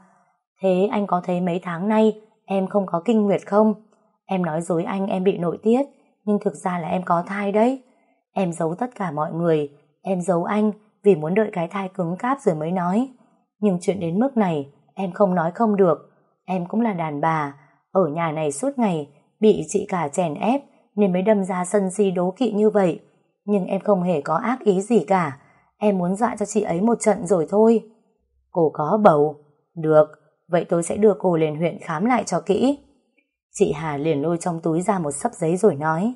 Thế anh có thấy mấy tháng nay em không có kinh nguyệt không? Em nói dối anh em bị nội tiết, nhưng thực ra là em có thai đấy. Em giấu tất cả mọi người, em giấu anh vì muốn đợi cái thai cứng cáp rồi mới nói. Nhưng chuyện đến mức này, em không nói không được. Em cũng là đàn bà, ở nhà này suốt ngày, bị chị cả chèn ép, nên mới đâm ra sân si đố kỵ như vậy. Nhưng em không hề có ác ý gì cả. Em muốn dọa cho chị ấy một trận rồi thôi. Cô có bầu. Được, vậy tôi sẽ đưa cô lên huyện khám lại cho kỹ. Chị Hà liền lôi trong túi ra một sấp giấy rồi nói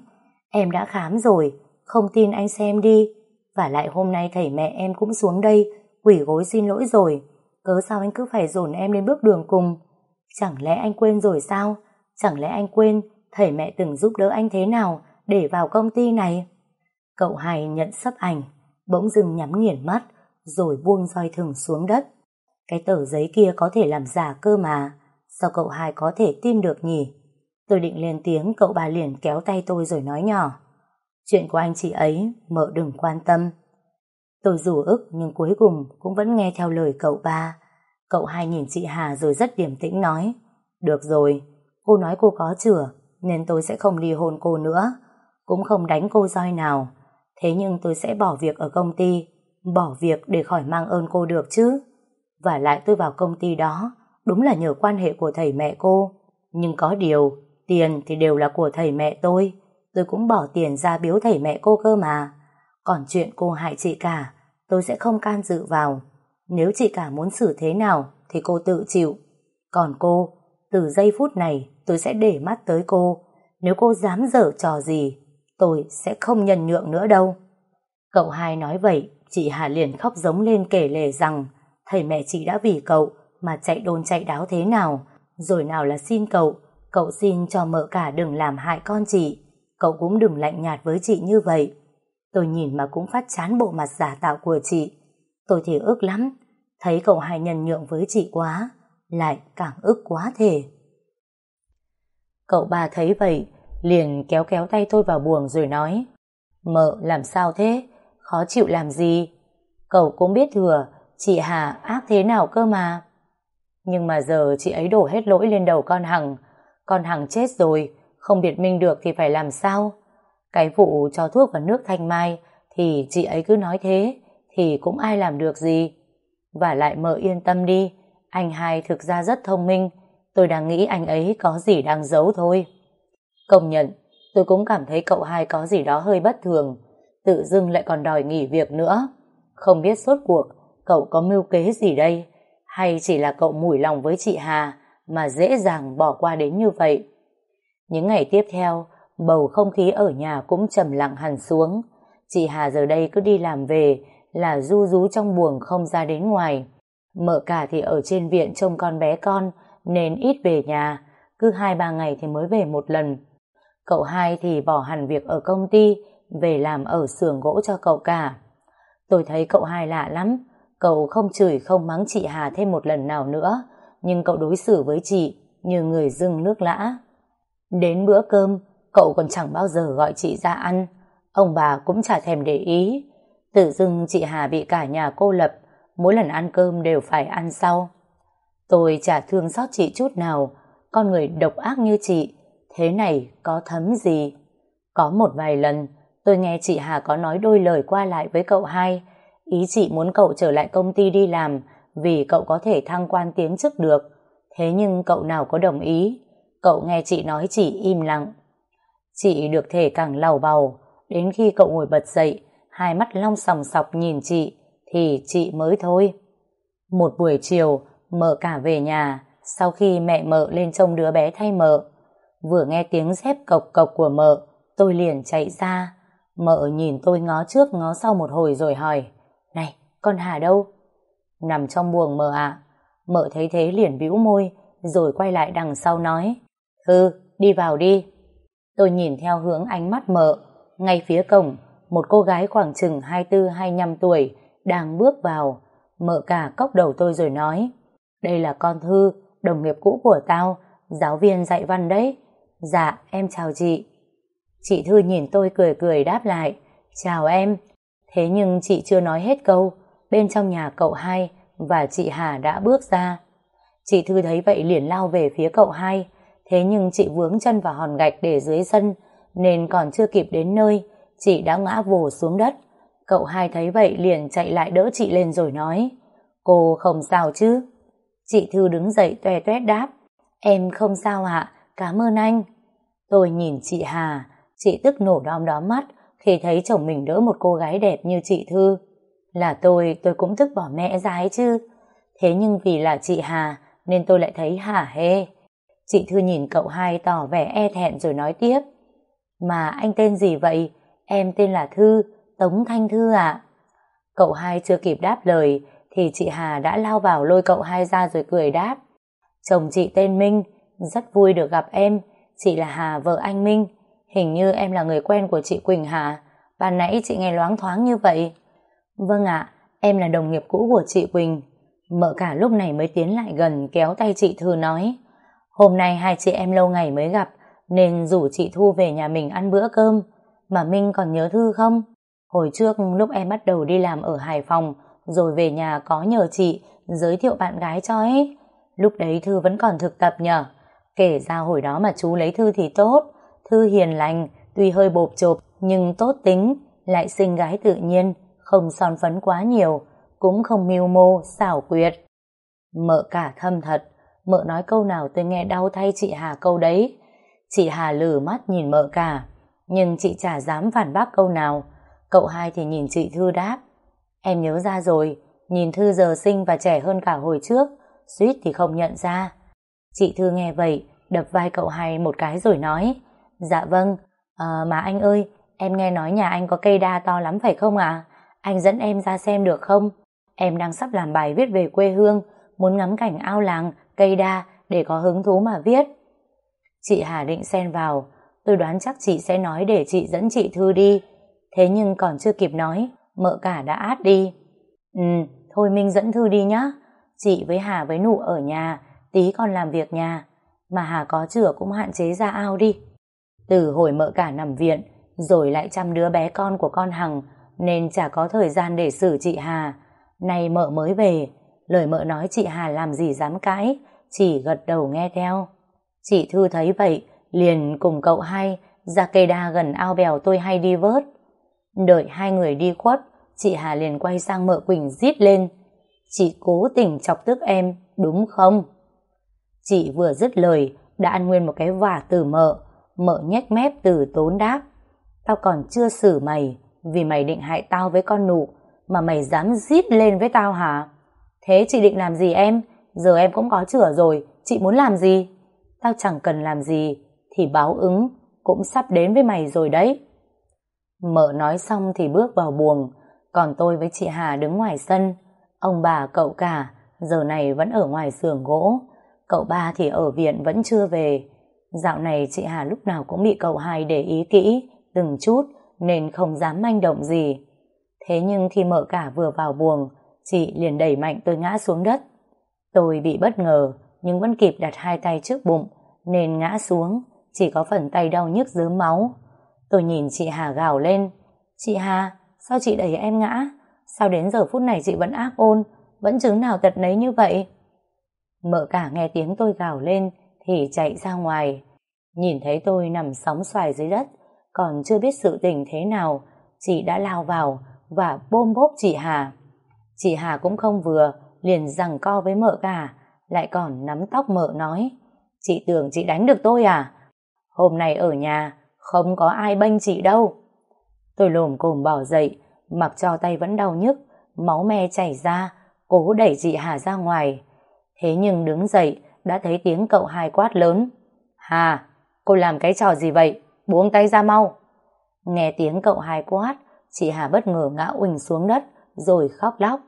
Em đã khám rồi, không tin anh xem đi. Và lại hôm nay thầy mẹ em cũng xuống đây, quỷ gối xin lỗi rồi. Cớ sao anh cứ phải dồn em lên bước đường cùng? Chẳng lẽ anh quên rồi sao? Chẳng lẽ anh quên thầy mẹ từng giúp đỡ anh thế nào để vào công ty này? Cậu Hải nhận sấp ảnh, bỗng dừng nhắm nghiền mắt, rồi buông roi thừng xuống đất. Cái tờ giấy kia có thể làm giả cơ mà, sao cậu hai có thể tin được nhỉ? Tôi định lên tiếng, cậu ba liền kéo tay tôi rồi nói nhỏ. Chuyện của anh chị ấy, mợ đừng quan tâm. Tôi dù ức nhưng cuối cùng cũng vẫn nghe theo lời cậu ba. Cậu hai nhìn chị Hà rồi rất điềm tĩnh nói. Được rồi, cô nói cô có chửa, nên tôi sẽ không ly hôn cô nữa. Cũng không đánh cô roi nào. Thế nhưng tôi sẽ bỏ việc ở công ty, bỏ việc để khỏi mang ơn cô được chứ. Và lại tôi vào công ty đó, đúng là nhờ quan hệ của thầy mẹ cô. Nhưng có điều, tiền thì đều là của thầy mẹ tôi. Tôi cũng bỏ tiền ra biếu thầy mẹ cô cơ mà. Còn chuyện cô hại chị cả, tôi sẽ không can dự vào. Nếu chị cả muốn xử thế nào, thì cô tự chịu. Còn cô, từ giây phút này, tôi sẽ để mắt tới cô. Nếu cô dám dở trò gì, tôi sẽ không nhân nhượng nữa đâu. Cậu hai nói vậy, chị Hà liền khóc giống lên kể lể rằng thầy mẹ chị đã vì cậu mà chạy đôn chạy đáo thế nào, rồi nào là xin cậu, cậu xin cho mợ cả đừng làm hại con chị, cậu cũng đừng lạnh nhạt với chị như vậy. Tôi nhìn mà cũng phát chán bộ mặt giả tạo của chị. Tôi thì ức lắm, thấy cậu hai nhân nhượng với chị quá, lại càng ức quá thể. Cậu ba thấy vậy, liền kéo kéo tay tôi vào buồng rồi nói, Mợ làm sao thế? Khó chịu làm gì? Cậu cũng biết thừa, chị Hà ác thế nào cơ mà. Nhưng mà giờ chị ấy đổ hết lỗi lên đầu con Hằng. Con Hằng chết rồi, không biệt minh được thì phải làm sao? Cái vụ cho thuốc và nước thanh mai thì chị ấy cứ nói thế, thì cũng ai làm được gì. Và lại mợ yên tâm đi, anh hai thực ra rất thông minh, tôi đang nghĩ anh ấy có gì đang giấu thôi. Công nhận, tôi cũng cảm thấy cậu hai có gì đó hơi bất thường, tự dưng lại còn đòi nghỉ việc nữa. Không biết suốt cuộc, cậu có mưu kế gì đây? Hay chỉ là cậu mủi lòng với chị Hà mà dễ dàng bỏ qua đến như vậy? Những ngày tiếp theo, bầu không khí ở nhà cũng trầm lặng hẳn xuống. Chị Hà giờ đây cứ đi làm về là du rú trong buồng không ra đến ngoài. Mợ cả thì ở trên viện trông con bé con nên ít về nhà, cứ hai ba ngày thì mới về một lần. Cậu hai thì bỏ hẳn việc ở công ty, về làm ở xưởng gỗ cho cậu cả. Tôi thấy cậu hai lạ lắm, cậu không chửi không mắng chị Hà thêm một lần nào nữa, nhưng cậu đối xử với chị như người dưng nước lã. Đến bữa cơm, cậu còn chẳng bao giờ gọi chị ra ăn, ông bà cũng chả thèm để ý. Tự dưng chị Hà bị cả nhà cô lập, mỗi lần ăn cơm đều phải ăn sau. Tôi chả thương xót chị chút nào, con người độc ác như chị, thế này có thấm gì? Có một vài lần, tôi nghe chị Hà có nói đôi lời qua lại với cậu hai, ý chị muốn cậu trở lại công ty đi làm vì cậu có thể thăng quan tiến chức được, thế nhưng cậu nào có đồng ý, cậu nghe chị nói chỉ im lặng. Chị được thể càng lầu bầu, đến khi cậu ngồi bật dậy, hai mắt long sòng sọc nhìn chị, thì chị mới thôi. Một buổi chiều, mợ cả về nhà, sau khi mẹ mợ lên trông đứa bé thay mợ. Vừa nghe tiếng dép cộc cộc của mợ, tôi liền chạy ra. Mợ nhìn tôi ngó trước ngó sau một hồi rồi hỏi, Này, con Hà đâu? Nằm trong buồng mợ ạ. Mợ thấy thế liền bĩu môi, rồi quay lại đằng sau nói, Thư, đi vào đi. Tôi nhìn theo hướng ánh mắt mợ, ngay phía cổng, một cô gái khoảng chừng 24-25 tuổi đang bước vào, mợ cả cốc đầu tôi rồi nói, đây là con Thư, đồng nghiệp cũ của tao, giáo viên dạy văn đấy. Dạ, em chào chị. Chị Thư nhìn tôi cười cười đáp lại, chào em. Thế nhưng chị chưa nói hết câu, bên trong nhà cậu hai và chị Hà đã bước ra. Chị Thư thấy vậy liền lao về phía cậu hai, thế nhưng chị vướng chân vào hòn gạch để dưới sân, nên còn chưa kịp đến nơi, chị đã ngã vồ xuống đất. Cậu hai thấy vậy liền chạy lại đỡ chị lên rồi nói, cô không sao chứ? Chị Thư đứng dậy toe toét đáp, em không sao ạ, cảm ơn anh. Tôi nhìn chị Hà, chị tức nổ đom đóm mắt khi thấy chồng mình đỡ một cô gái đẹp như chị Thư. Là tôi, tôi cũng tức bỏ mẹ ra ấy chứ. Thế nhưng vì là chị Hà, nên tôi lại thấy hả hê. Chị Thư nhìn cậu hai tỏ vẻ e thẹn rồi nói tiếp. Mà anh tên gì vậy? Em tên là Thư, Tống Thanh Thư ạ. Cậu hai chưa kịp đáp lời, thì chị Hà đã lao vào lôi cậu hai ra rồi cười đáp. Chồng chị tên Minh, rất vui được gặp em, chị là Hà vợ anh Minh. Hình như em là người quen của chị Quỳnh Hà, ban nãy chị nghe loáng thoáng như vậy. Vâng ạ, em là đồng nghiệp cũ của chị Quỳnh. Mợ cả lúc này mới tiến lại gần kéo tay chị Thư nói. Hôm nay hai chị em lâu ngày mới gặp, nên rủ chị Thu về nhà mình ăn bữa cơm. Mà Minh còn nhớ Thư không? Hồi trước lúc em bắt đầu đi làm ở Hải Phòng, rồi về nhà có nhờ chị giới thiệu bạn gái cho ấy. Lúc đấy Thư vẫn còn thực tập nhở. Kể ra hồi đó mà chú lấy Thư thì tốt. Thư hiền lành, tuy hơi bộp chộp nhưng tốt tính, lại sinh gái tự nhiên, không son phấn quá nhiều, cũng không mưu mô, xảo quyệt. Mợ cả thâm thật, mợ nói câu nào tôi nghe đau thay chị Hà câu đấy. Chị Hà lử mắt nhìn mợ cả, nhưng chị chả dám phản bác câu nào. Cậu hai thì nhìn chị Thư đáp. Em nhớ ra rồi, nhìn Thư giờ sinh và trẻ hơn cả hồi trước, suýt thì không nhận ra. Chị Thư nghe vậy, đập vai cậu hai một cái rồi nói, dạ vâng, à, mà anh ơi, em nghe nói nhà anh có cây đa to lắm phải không ạ? Anh dẫn em ra xem được không? Em đang sắp làm bài viết về quê hương, muốn ngắm cảnh ao làng, cây đa để có hứng thú mà viết. Chị Hà định xen vào, tôi đoán chắc chị sẽ nói để chị dẫn chị Thư đi. Thế nhưng còn chưa kịp nói, mợ cả đã át đi. Ừ, thôi Minh dẫn Thư đi nhá. Chị với Hà với Nụ ở nhà, tí còn làm việc nhà. Mà Hà có chửa cũng hạn chế ra ao đi. Từ hồi mợ cả nằm viện, rồi lại chăm đứa bé con của con Hằng, nên chả có thời gian để xử chị Hà. Nay mợ mới về, lời mợ nói chị Hà làm gì dám cãi, chỉ gật đầu nghe theo. Chị Thư thấy vậy, liền cùng cậu hai ra cây đa gần ao bèo tôi hay đi vớt. Đợi hai người đi khuất, chị Hà liền quay sang mợ Quỳnh rít lên. Chị cố tình chọc tức em, đúng không? Chị vừa dứt lời, đã ăn nguyên một cái vả từ mợ, mợ nhếch mép từ tốn đáp. Tao còn chưa xử mày, vì mày định hại tao với con nụ, mà mày dám rít lên với tao hả? Thế chị định làm gì em? Giờ em cũng có chửa rồi, chị muốn làm gì? Tao chẳng cần làm gì, thì báo ứng cũng sắp đến với mày rồi đấy. Mợ nói xong thì bước vào buồng, còn tôi với chị Hà đứng ngoài sân. Ông bà cậu cả giờ này vẫn ở ngoài xưởng gỗ, cậu ba thì ở viện vẫn chưa về. Dạo này chị Hà lúc nào cũng bị cậu hai để ý kỹ, từng chút, nên không dám manh động gì. Thế nhưng khi mợ cả vừa vào buồng, chị liền đẩy mạnh tôi ngã xuống đất. Tôi bị bất ngờ, nhưng vẫn kịp đặt hai tay trước bụng, nên ngã xuống, chỉ có phần tay đau nhức dớm máu. Tôi nhìn chị Hà gào lên. Chị Hà, sao chị đẩy em ngã? Sao đến giờ phút này chị vẫn ác ôn, vẫn chứng nào tật nấy như vậy? Mợ cả nghe tiếng tôi gào lên thì chạy ra ngoài. Nhìn thấy tôi nằm sóng xoài dưới đất, còn chưa biết sự tình thế nào, chị đã lao vào và bôm bốp chị Hà. Chị Hà cũng không vừa, liền rằng co với mợ cả, lại còn nắm tóc mợ nói. Chị tưởng chị đánh được tôi à? Hôm nay ở nhà, không có ai bênh chị đâu. Tôi lồm cồm bỏ dậy, mặc cho tay vẫn đau nhức, máu me chảy ra, cố đẩy chị Hà ra ngoài. Thế nhưng đứng dậy, đã thấy tiếng cậu hai quát lớn. Hà, cô làm cái trò gì vậy? Buông tay ra mau. Nghe tiếng cậu hai quát, chị Hà bất ngờ ngã uỳnh xuống đất, rồi khóc lóc.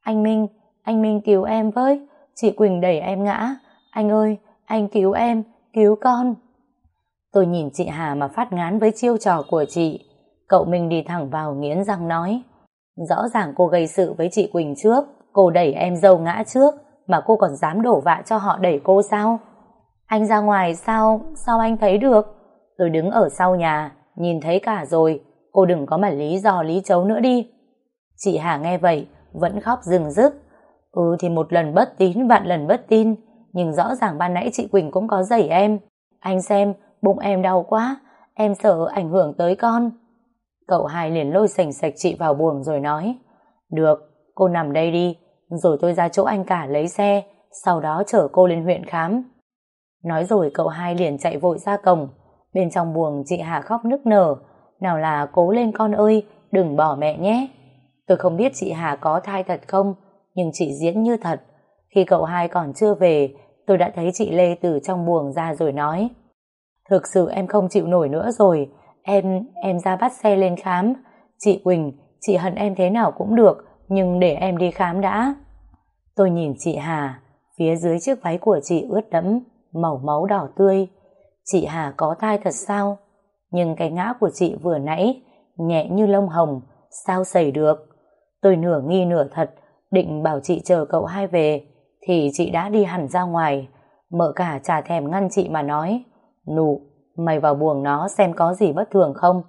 Anh Minh, anh Minh cứu em với, chị Quỳnh đẩy em ngã. Anh ơi, anh cứu em, cứu con. Tôi nhìn chị Hà mà phát ngán với chiêu trò của chị. Cậu Minh đi thẳng vào nghiến răng nói. Rõ ràng cô gây sự với chị Quỳnh trước, cô đẩy em dâu ngã trước, mà cô còn dám đổ vạ cho họ đẩy cô sao? Anh ra ngoài sao, sao anh thấy được? Tôi đứng ở sau nhà, nhìn thấy cả rồi, cô đừng có mà lý do lý chấu nữa đi. Chị Hà nghe vậy, vẫn khóc rừng rức. Ừ thì một lần bất tín, vạn lần bất tin, nhưng rõ ràng ban nãy chị Quỳnh cũng có giày em. Anh xem, bụng em đau quá, em sợ ảnh hưởng tới con. Cậu hai liền lôi sành sạch chị vào buồng rồi nói, được, cô nằm đây đi, rồi tôi ra chỗ anh cả lấy xe, sau đó chở cô lên huyện khám. Nói rồi cậu hai liền chạy vội ra cổng, bên trong buồng chị Hà khóc nức nở, nào là cố lên con ơi, đừng bỏ mẹ nhé. Tôi không biết chị Hà có thai thật không, nhưng chị diễn như thật. Khi cậu hai còn chưa về, tôi đã thấy chị Lê từ trong buồng ra rồi nói. Thực sự em không chịu nổi nữa rồi, em, em ra bắt xe lên khám. Chị Quỳnh, chị hận em thế nào cũng được, nhưng để em đi khám đã. Tôi nhìn chị Hà, phía dưới chiếc váy của chị ướt đẫm, màu máu đỏ tươi. Chị Hà có thai thật sao? Nhưng cái ngã của chị vừa nãy, nhẹ như lông hồng, sao xảy được? Tôi nửa nghi nửa thật, định bảo chị chờ cậu hai về, thì chị đã đi hẳn ra ngoài. Mợ cả trà thèm ngăn chị mà nói, nụ, mày vào buồng nó xem có gì bất thường không?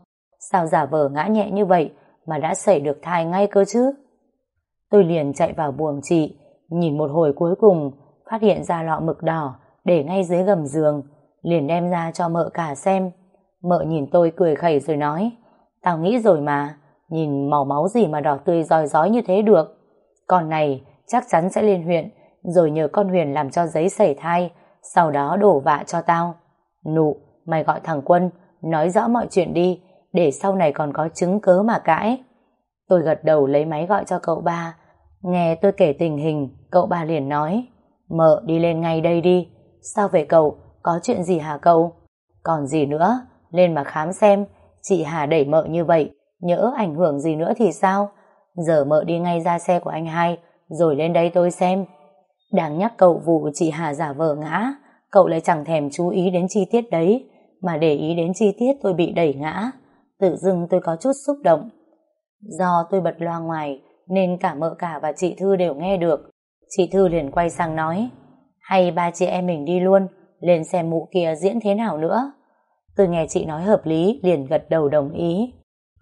Sao giả vờ ngã nhẹ như vậy mà đã xảy được thai ngay cơ chứ? Tôi liền chạy vào buồng chị, nhìn một hồi cuối cùng, phát hiện ra lọ mực đỏ để ngay dưới gầm giường, liền đem ra cho mợ cả xem. Mợ nhìn tôi cười khẩy rồi nói, tao nghĩ rồi mà, nhìn màu máu gì mà đỏ tươi roi rói như thế được. Con này chắc chắn sẽ lên huyện, rồi nhờ con Huyền làm cho giấy sẩy thai, sau đó đổ vạ cho tao. Nụ, mày gọi thằng Quân, nói rõ mọi chuyện đi, để sau này còn có chứng cớ mà cãi. Tôi gật đầu lấy máy gọi cho cậu ba. Nghe tôi kể tình hình, cậu ba liền nói, mợ đi lên ngay đây đi. Sao về cậu, có chuyện gì hả cậu? Còn gì nữa, lên mà khám xem, chị Hà đẩy mợ như vậy, nhỡ ảnh hưởng gì nữa thì sao? Giờ mợ đi ngay ra xe của anh hai, rồi lên đây tôi xem. Đáng nhắc cậu vụ chị Hà giả vờ ngã, cậu lại chẳng thèm chú ý đến chi tiết đấy, mà để ý đến chi tiết tôi bị đẩy ngã. Tự dưng tôi có chút xúc động. Do tôi bật loa ngoài, nên cả mợ cả và chị Thư đều nghe được. Chị Thư liền quay sang nói, hay ba chị em mình đi luôn, lên xem mụ kia diễn thế nào nữa. Tôi nghe chị nói hợp lý, liền gật đầu đồng ý.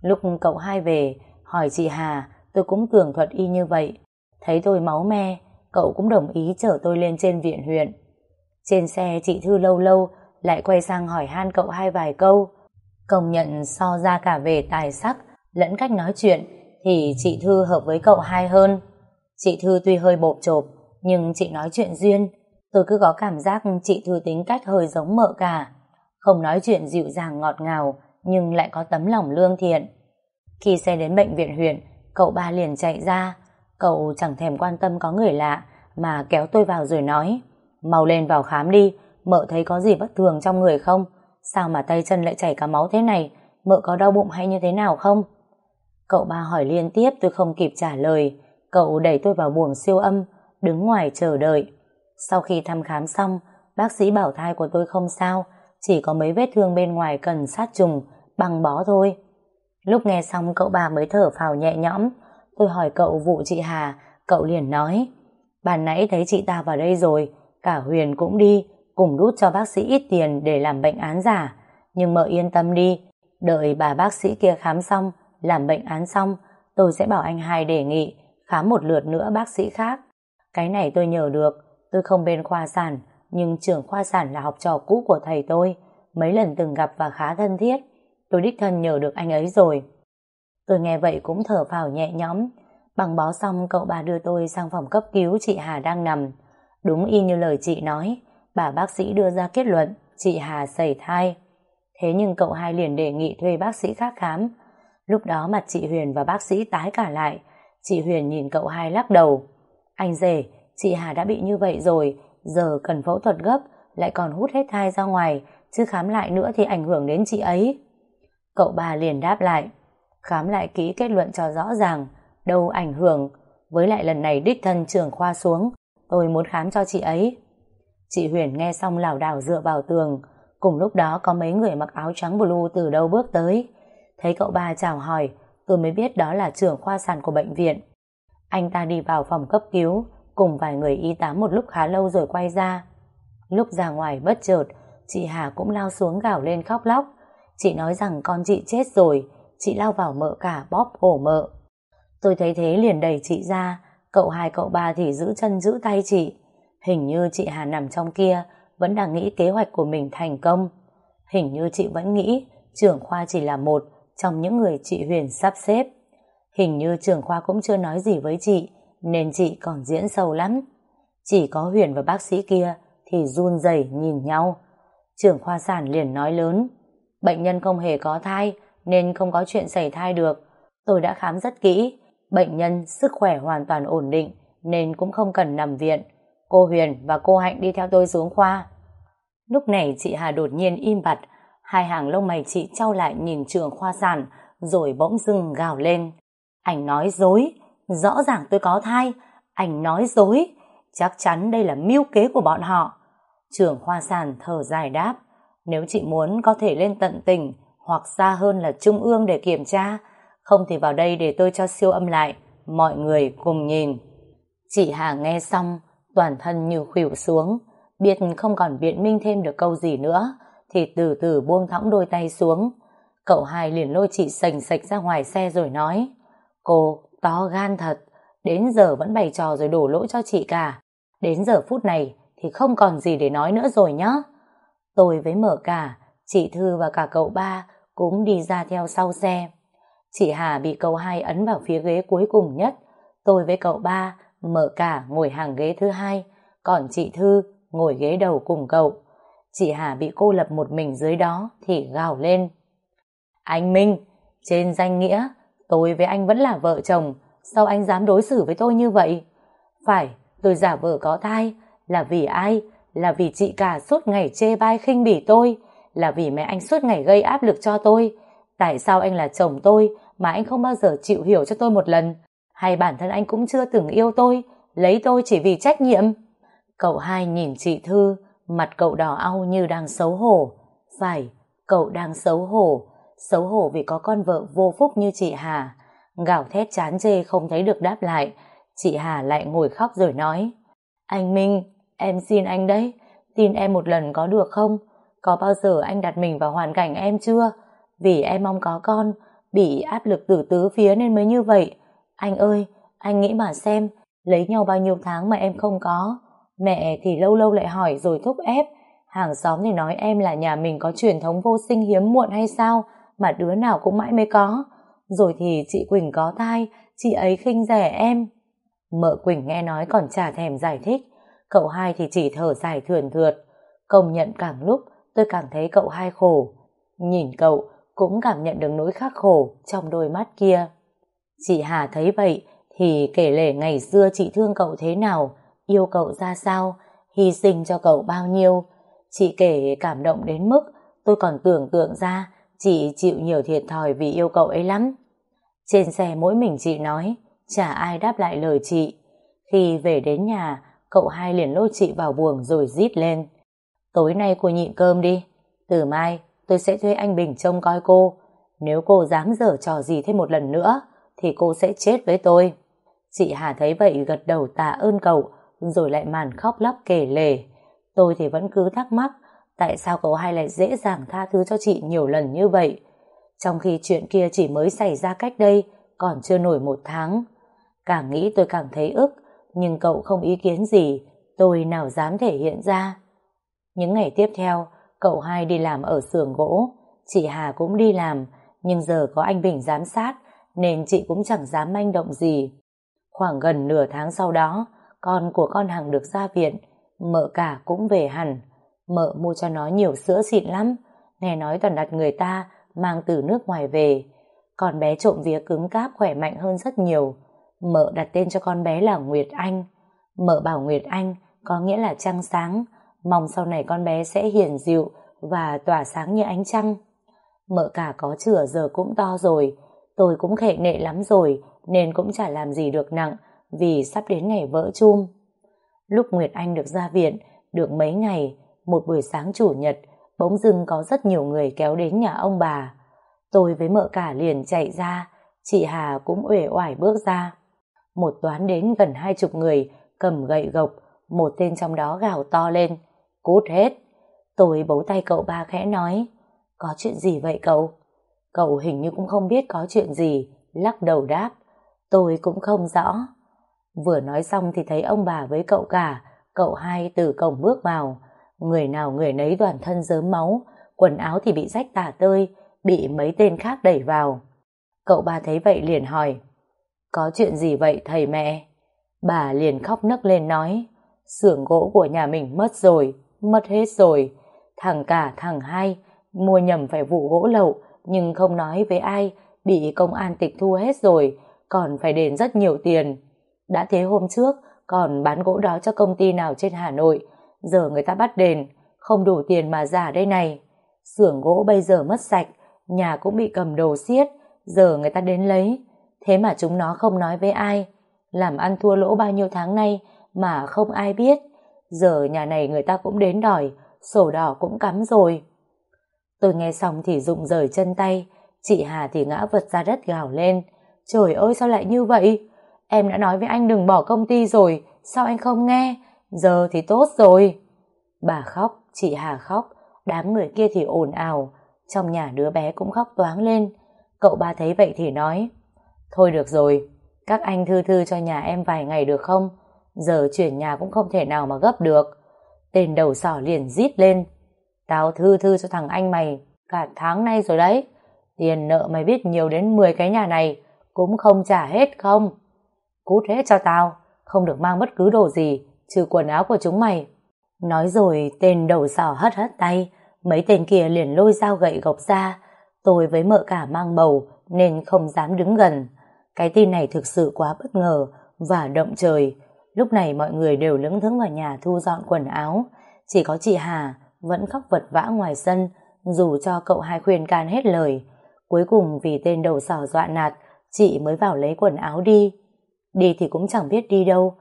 Lúc cậu hai về, hỏi chị Hà, tôi cũng tường thuật y như vậy. Thấy tôi máu me, cậu cũng đồng ý chở tôi lên trên viện huyện. Trên xe chị Thư lâu lâu lại quay sang hỏi han cậu hai vài câu. Công nhận so ra cả về tài sắc lẫn cách nói chuyện thì chị Thư hợp với cậu hai hơn. Chị Thư tuy hơi bộp chộp nhưng chị nói chuyện duyên. Tôi cứ có cảm giác chị Thư tính cách hơi giống mợ cả. Không nói chuyện dịu dàng ngọt ngào nhưng lại có tấm lòng lương thiện. Khi xe đến bệnh viện huyện, cậu ba liền chạy ra. Cậu chẳng thèm quan tâm có người lạ mà kéo tôi vào rồi nói mau lên vào khám đi, mợ thấy có gì bất thường trong người không? Sao mà tay chân lại chảy cả máu thế này? Mợ có đau bụng hay như thế nào không? Cậu ba hỏi liên tiếp tôi không kịp trả lời. Cậu đẩy tôi vào buồng siêu âm, đứng ngoài chờ đợi. Sau khi thăm khám xong, bác sĩ bảo thai của tôi không sao, chỉ có mấy vết thương bên ngoài cần sát trùng, bằng bó thôi. Lúc nghe xong cậu bà mới thở phào nhẹ nhõm, tôi hỏi cậu vụ chị Hà, cậu liền nói, bàn nãy thấy chị ta vào đây rồi, cả Huyền cũng đi, cùng đút cho bác sĩ ít tiền để làm bệnh án giả, nhưng mợ yên tâm đi, đợi bà bác sĩ kia khám xong, làm bệnh án xong, tôi sẽ bảo anh hai đề nghị khám một lượt nữa bác sĩ khác. Cái này tôi nhờ được, tôi không bên khoa sản, nhưng trưởng khoa sản là học trò cũ của thầy tôi, mấy lần từng gặp và khá thân thiết. Tôi đích thân nhờ được anh ấy rồi. Tôi nghe vậy cũng thở phào nhẹ nhõm. Bằng bó xong cậu bà đưa tôi sang phòng cấp cứu chị Hà đang nằm. Đúng y như lời chị nói, bà bác sĩ đưa ra kết luận chị Hà sẩy thai. Thế nhưng cậu hai liền đề nghị thuê bác sĩ khác khám. Lúc đó mặt chị Huyền và bác sĩ tái cả lại. Chị Huyền nhìn cậu hai lắc đầu. Anh rể, chị Hà đã bị như vậy rồi, giờ cần phẫu thuật gấp, lại còn hút hết thai ra ngoài, chứ khám lại nữa thì ảnh hưởng đến chị ấy. Cậu bà liền đáp lại, khám lại kỹ kết luận cho rõ ràng, đâu ảnh hưởng, với lại lần này đích thân trưởng khoa xuống, tôi muốn khám cho chị ấy. Chị Huyền nghe xong lảo đảo dựa vào tường, cùng lúc đó có mấy người mặc áo trắng blue từ đâu bước tới. Thấy cậu ba chào hỏi, tôi mới biết đó là trưởng khoa sản của bệnh viện. Anh ta đi vào phòng cấp cứu, cùng vài người y tá một lúc khá lâu rồi quay ra. Lúc ra ngoài bất chợt, chị Hà cũng lao xuống gào lên khóc lóc. Chị nói rằng con chị chết rồi, chị lao vào mợ cả bóp cổ mợ. Tôi thấy thế liền đẩy chị ra, cậu hai cậu ba thì giữ chân giữ tay chị. Hình như chị Hà nằm trong kia, vẫn đang nghĩ kế hoạch của mình thành công. Hình như chị vẫn nghĩ trưởng khoa chỉ là một trong những người chị Huyền sắp xếp. Hình như trưởng khoa cũng chưa nói gì với chị, nên chị còn diễn sâu lắm. Chỉ có Huyền và bác sĩ kia thì run rẩy nhìn nhau. Trưởng khoa sản liền nói lớn, bệnh nhân không hề có thai nên không có chuyện xảy thai được. Tôi đã khám rất kỹ, bệnh nhân sức khỏe hoàn toàn ổn định nên cũng không cần nằm viện. Cô Huyền và cô Hạnh đi theo tôi xuống khoa. Lúc này chị Hà đột nhiên im bặt, hai hàng lông mày chị trao lại nhìn trường khoa sản, rồi bỗng dưng gào lên. Anh nói dối, rõ ràng tôi có thai, anh nói dối, chắc chắn đây là mưu kế của bọn họ. Trường khoa sản thở dài đáp, nếu chị muốn có thể lên tận tỉnh, hoặc xa hơn là trung ương để kiểm tra, không thì vào đây để tôi cho siêu âm lại, mọi người cùng nhìn. Chị Hà nghe xong, toàn thân như khuỷu xuống, biết không còn biện minh thêm được câu gì nữa, thì từ từ buông thõng đôi tay xuống. Cậu hai liền lôi chị sành sạch ra ngoài xe rồi nói, cô to gan thật, đến giờ vẫn bày trò rồi đổ lỗi cho chị cả. Đến giờ phút này thì không còn gì để nói nữa rồi nhá. Tôi với mở cả, chị Thư và cả cậu ba cũng đi ra theo sau xe. Chị Hà bị cậu hai ấn vào phía ghế cuối cùng nhất. Tôi với cậu ba mở cả ngồi hàng ghế thứ hai, còn chị Thư ngồi ghế đầu cùng cậu. Chị Hà bị cô lập một mình dưới đó thì gào lên. Anh Minh, trên danh nghĩa, tôi với anh vẫn là vợ chồng, sao anh dám đối xử với tôi như vậy? Phải, tôi giả vờ có thai, là vì ai? Là vì chị cả suốt ngày chê bai khinh bỉ tôi, là vì mẹ anh suốt ngày gây áp lực cho tôi. Tại sao anh là chồng tôi mà anh không bao giờ chịu hiểu cho tôi một lần? Hay bản thân anh cũng chưa từng yêu tôi, lấy tôi chỉ vì trách nhiệm? Cậu hai nhìn chị Thư, mặt cậu đỏ au như đang xấu hổ. Phải, cậu đang xấu hổ, xấu hổ vì có con vợ vô phúc như chị Hà. Gào thét chán chê không thấy được đáp lại, chị Hà lại ngồi khóc rồi nói. Anh Minh, em xin anh đấy, tin em một lần có được không? Có bao giờ anh đặt mình vào hoàn cảnh em chưa? Vì em mong có con, bị áp lực từ tứ phía nên mới như vậy. Anh ơi, anh nghĩ mà xem, lấy nhau bao nhiêu tháng mà em không có. Mẹ thì lâu lâu lại hỏi rồi thúc ép. Hàng xóm thì nói em là nhà mình có truyền thống vô sinh hiếm muộn hay sao, mà đứa nào cũng mãi mới có. Rồi thì chị Quỳnh có thai, chị ấy khinh rẻ em. Mợ Quỳnh nghe nói còn chả thèm giải thích, cậu hai thì chỉ thở dài thườn thượt. Công nhận càng lúc tôi càng thấy cậu hai khổ. Nhìn cậu cũng cảm nhận được nỗi khắc khổ trong đôi mắt kia. Chị Hà thấy vậy thì kể lể ngày xưa chị thương cậu thế nào, yêu cậu ra sao, hy sinh cho cậu bao nhiêu. Chị kể cảm động đến mức tôi còn tưởng tượng ra chị chịu nhiều thiệt thòi vì yêu cậu ấy lắm. Trên xe mỗi mình chị nói, chả ai đáp lại lời chị. Khi về đến nhà, cậu hai liền lôi chị vào buồng rồi rít lên. Tối nay cô nhịn cơm đi. Từ mai, tôi sẽ thuê anh Bình trông coi cô. Nếu cô dám dở trò gì thêm một lần nữa, thì cô sẽ chết với tôi. Chị Hà thấy vậy gật đầu tạ ơn cậu, rồi lại màn khóc lóc kể lể. Tôi thì vẫn cứ thắc mắc, tại sao cậu hai lại dễ dàng tha thứ cho chị nhiều lần như vậy? Trong khi chuyện kia chỉ mới xảy ra cách đây, còn chưa nổi một tháng. Càng nghĩ tôi càng thấy ức, nhưng cậu không ý kiến gì, tôi nào dám thể hiện ra. Những ngày tiếp theo, cậu hai đi làm ở xưởng gỗ, chị Hà cũng đi làm, nhưng giờ có anh Bình giám sát, nên chị cũng chẳng dám manh động gì. Khoảng gần nửa tháng sau đó, con của con Hằng được ra viện, mợ cả cũng về hẳn. Mợ mua cho nó nhiều sữa xịn lắm, nghe nói toàn đặt người ta mang từ nước ngoài về. Con bé trộm vía cứng cáp khỏe mạnh hơn rất nhiều. Mợ đặt tên cho con bé là Nguyệt Anh. Mợ bảo Nguyệt Anh có nghĩa là trăng sáng, mong sau này con bé sẽ hiền dịu và tỏa sáng như ánh trăng. Mợ cả có chửa giờ cũng to rồi, tôi cũng khệ nệ lắm rồi nên cũng chả làm gì được nặng vì sắp đến ngày vỡ chum. Lúc Nguyệt Anh được ra viện, được mấy ngày, một buổi sáng chủ nhật, bỗng dưng có rất nhiều người kéo đến nhà ông bà. Tôi với mợ cả liền chạy ra, chị Hà cũng uể oải bước ra. Một toán đến gần hai chục người, cầm gậy gộc, một tên trong đó gào to lên. Cút hết! Tôi bấu tay cậu ba khẽ nói. Có chuyện gì vậy cậu? Cậu hình như cũng không biết có chuyện gì, lắc đầu đáp. Tôi cũng không rõ. Vừa nói xong thì thấy ông bà với cậu cả, cậu hai từ cổng bước vào. Người nào người nấy toàn thân dớm máu, quần áo thì bị rách tả tơi, bị mấy tên khác đẩy vào. Cậu ba thấy vậy liền hỏi, có chuyện gì vậy thầy mẹ? Bà liền khóc nấc lên nói, xưởng gỗ của nhà mình mất rồi, mất hết rồi. Thằng cả thằng hai mua nhầm phải vụ gỗ lậu, nhưng không nói với ai, bị công an tịch thu hết rồi, còn phải đền rất nhiều tiền. Đã thế hôm trước, còn bán gỗ đó cho công ty nào trên Hà Nội, giờ người ta bắt đền, không đủ tiền mà giả đây này. Xưởng gỗ bây giờ mất sạch, nhà cũng bị cầm đồ xiết, giờ người ta đến lấy. Thế mà chúng nó không nói với ai, làm ăn thua lỗ bao nhiêu tháng nay mà không ai biết. Giờ nhà này người ta cũng đến đòi, sổ đỏ cũng cắm rồi. Tôi nghe xong thì rụng rời chân tay, chị Hà thì ngã vật ra đất gào lên. Trời ơi sao lại như vậy? Em đã nói với anh đừng bỏ công ty rồi, sao anh không nghe? Giờ thì tốt rồi. Bà khóc, chị Hà khóc, đám người kia thì ồn ào. Trong nhà đứa bé cũng khóc toáng lên. Cậu ba thấy vậy thì nói, Thôi được rồi, các anh thư thư cho nhà em vài ngày được không? Giờ chuyển nhà cũng không thể nào mà gấp được. Tên đầu sỏ liền rít lên. Tao thư thư cho thằng anh mày cả tháng nay rồi đấy. Tiền nợ mày biết nhiều đến 10 cái nhà này cũng không trả hết không? Cút hết cho tao, không được mang bất cứ đồ gì, trừ quần áo của chúng mày. Nói rồi tên đầu sỏ hất hất tay, mấy tên kia liền lôi dao gậy gộc ra. Tôi với mợ cả mang bầu nên không dám đứng gần. Cái tin này thực sự quá bất ngờ và động trời. Lúc này mọi người đều lững thững vào nhà thu dọn quần áo. Chỉ có chị Hà vẫn khóc vật vã ngoài sân dù cho cậu hai khuyên can hết lời. Cuối cùng vì tên đầu sỏ dọa nạt chị mới vào lấy quần áo đi. Đi thì cũng chẳng biết đi đâu.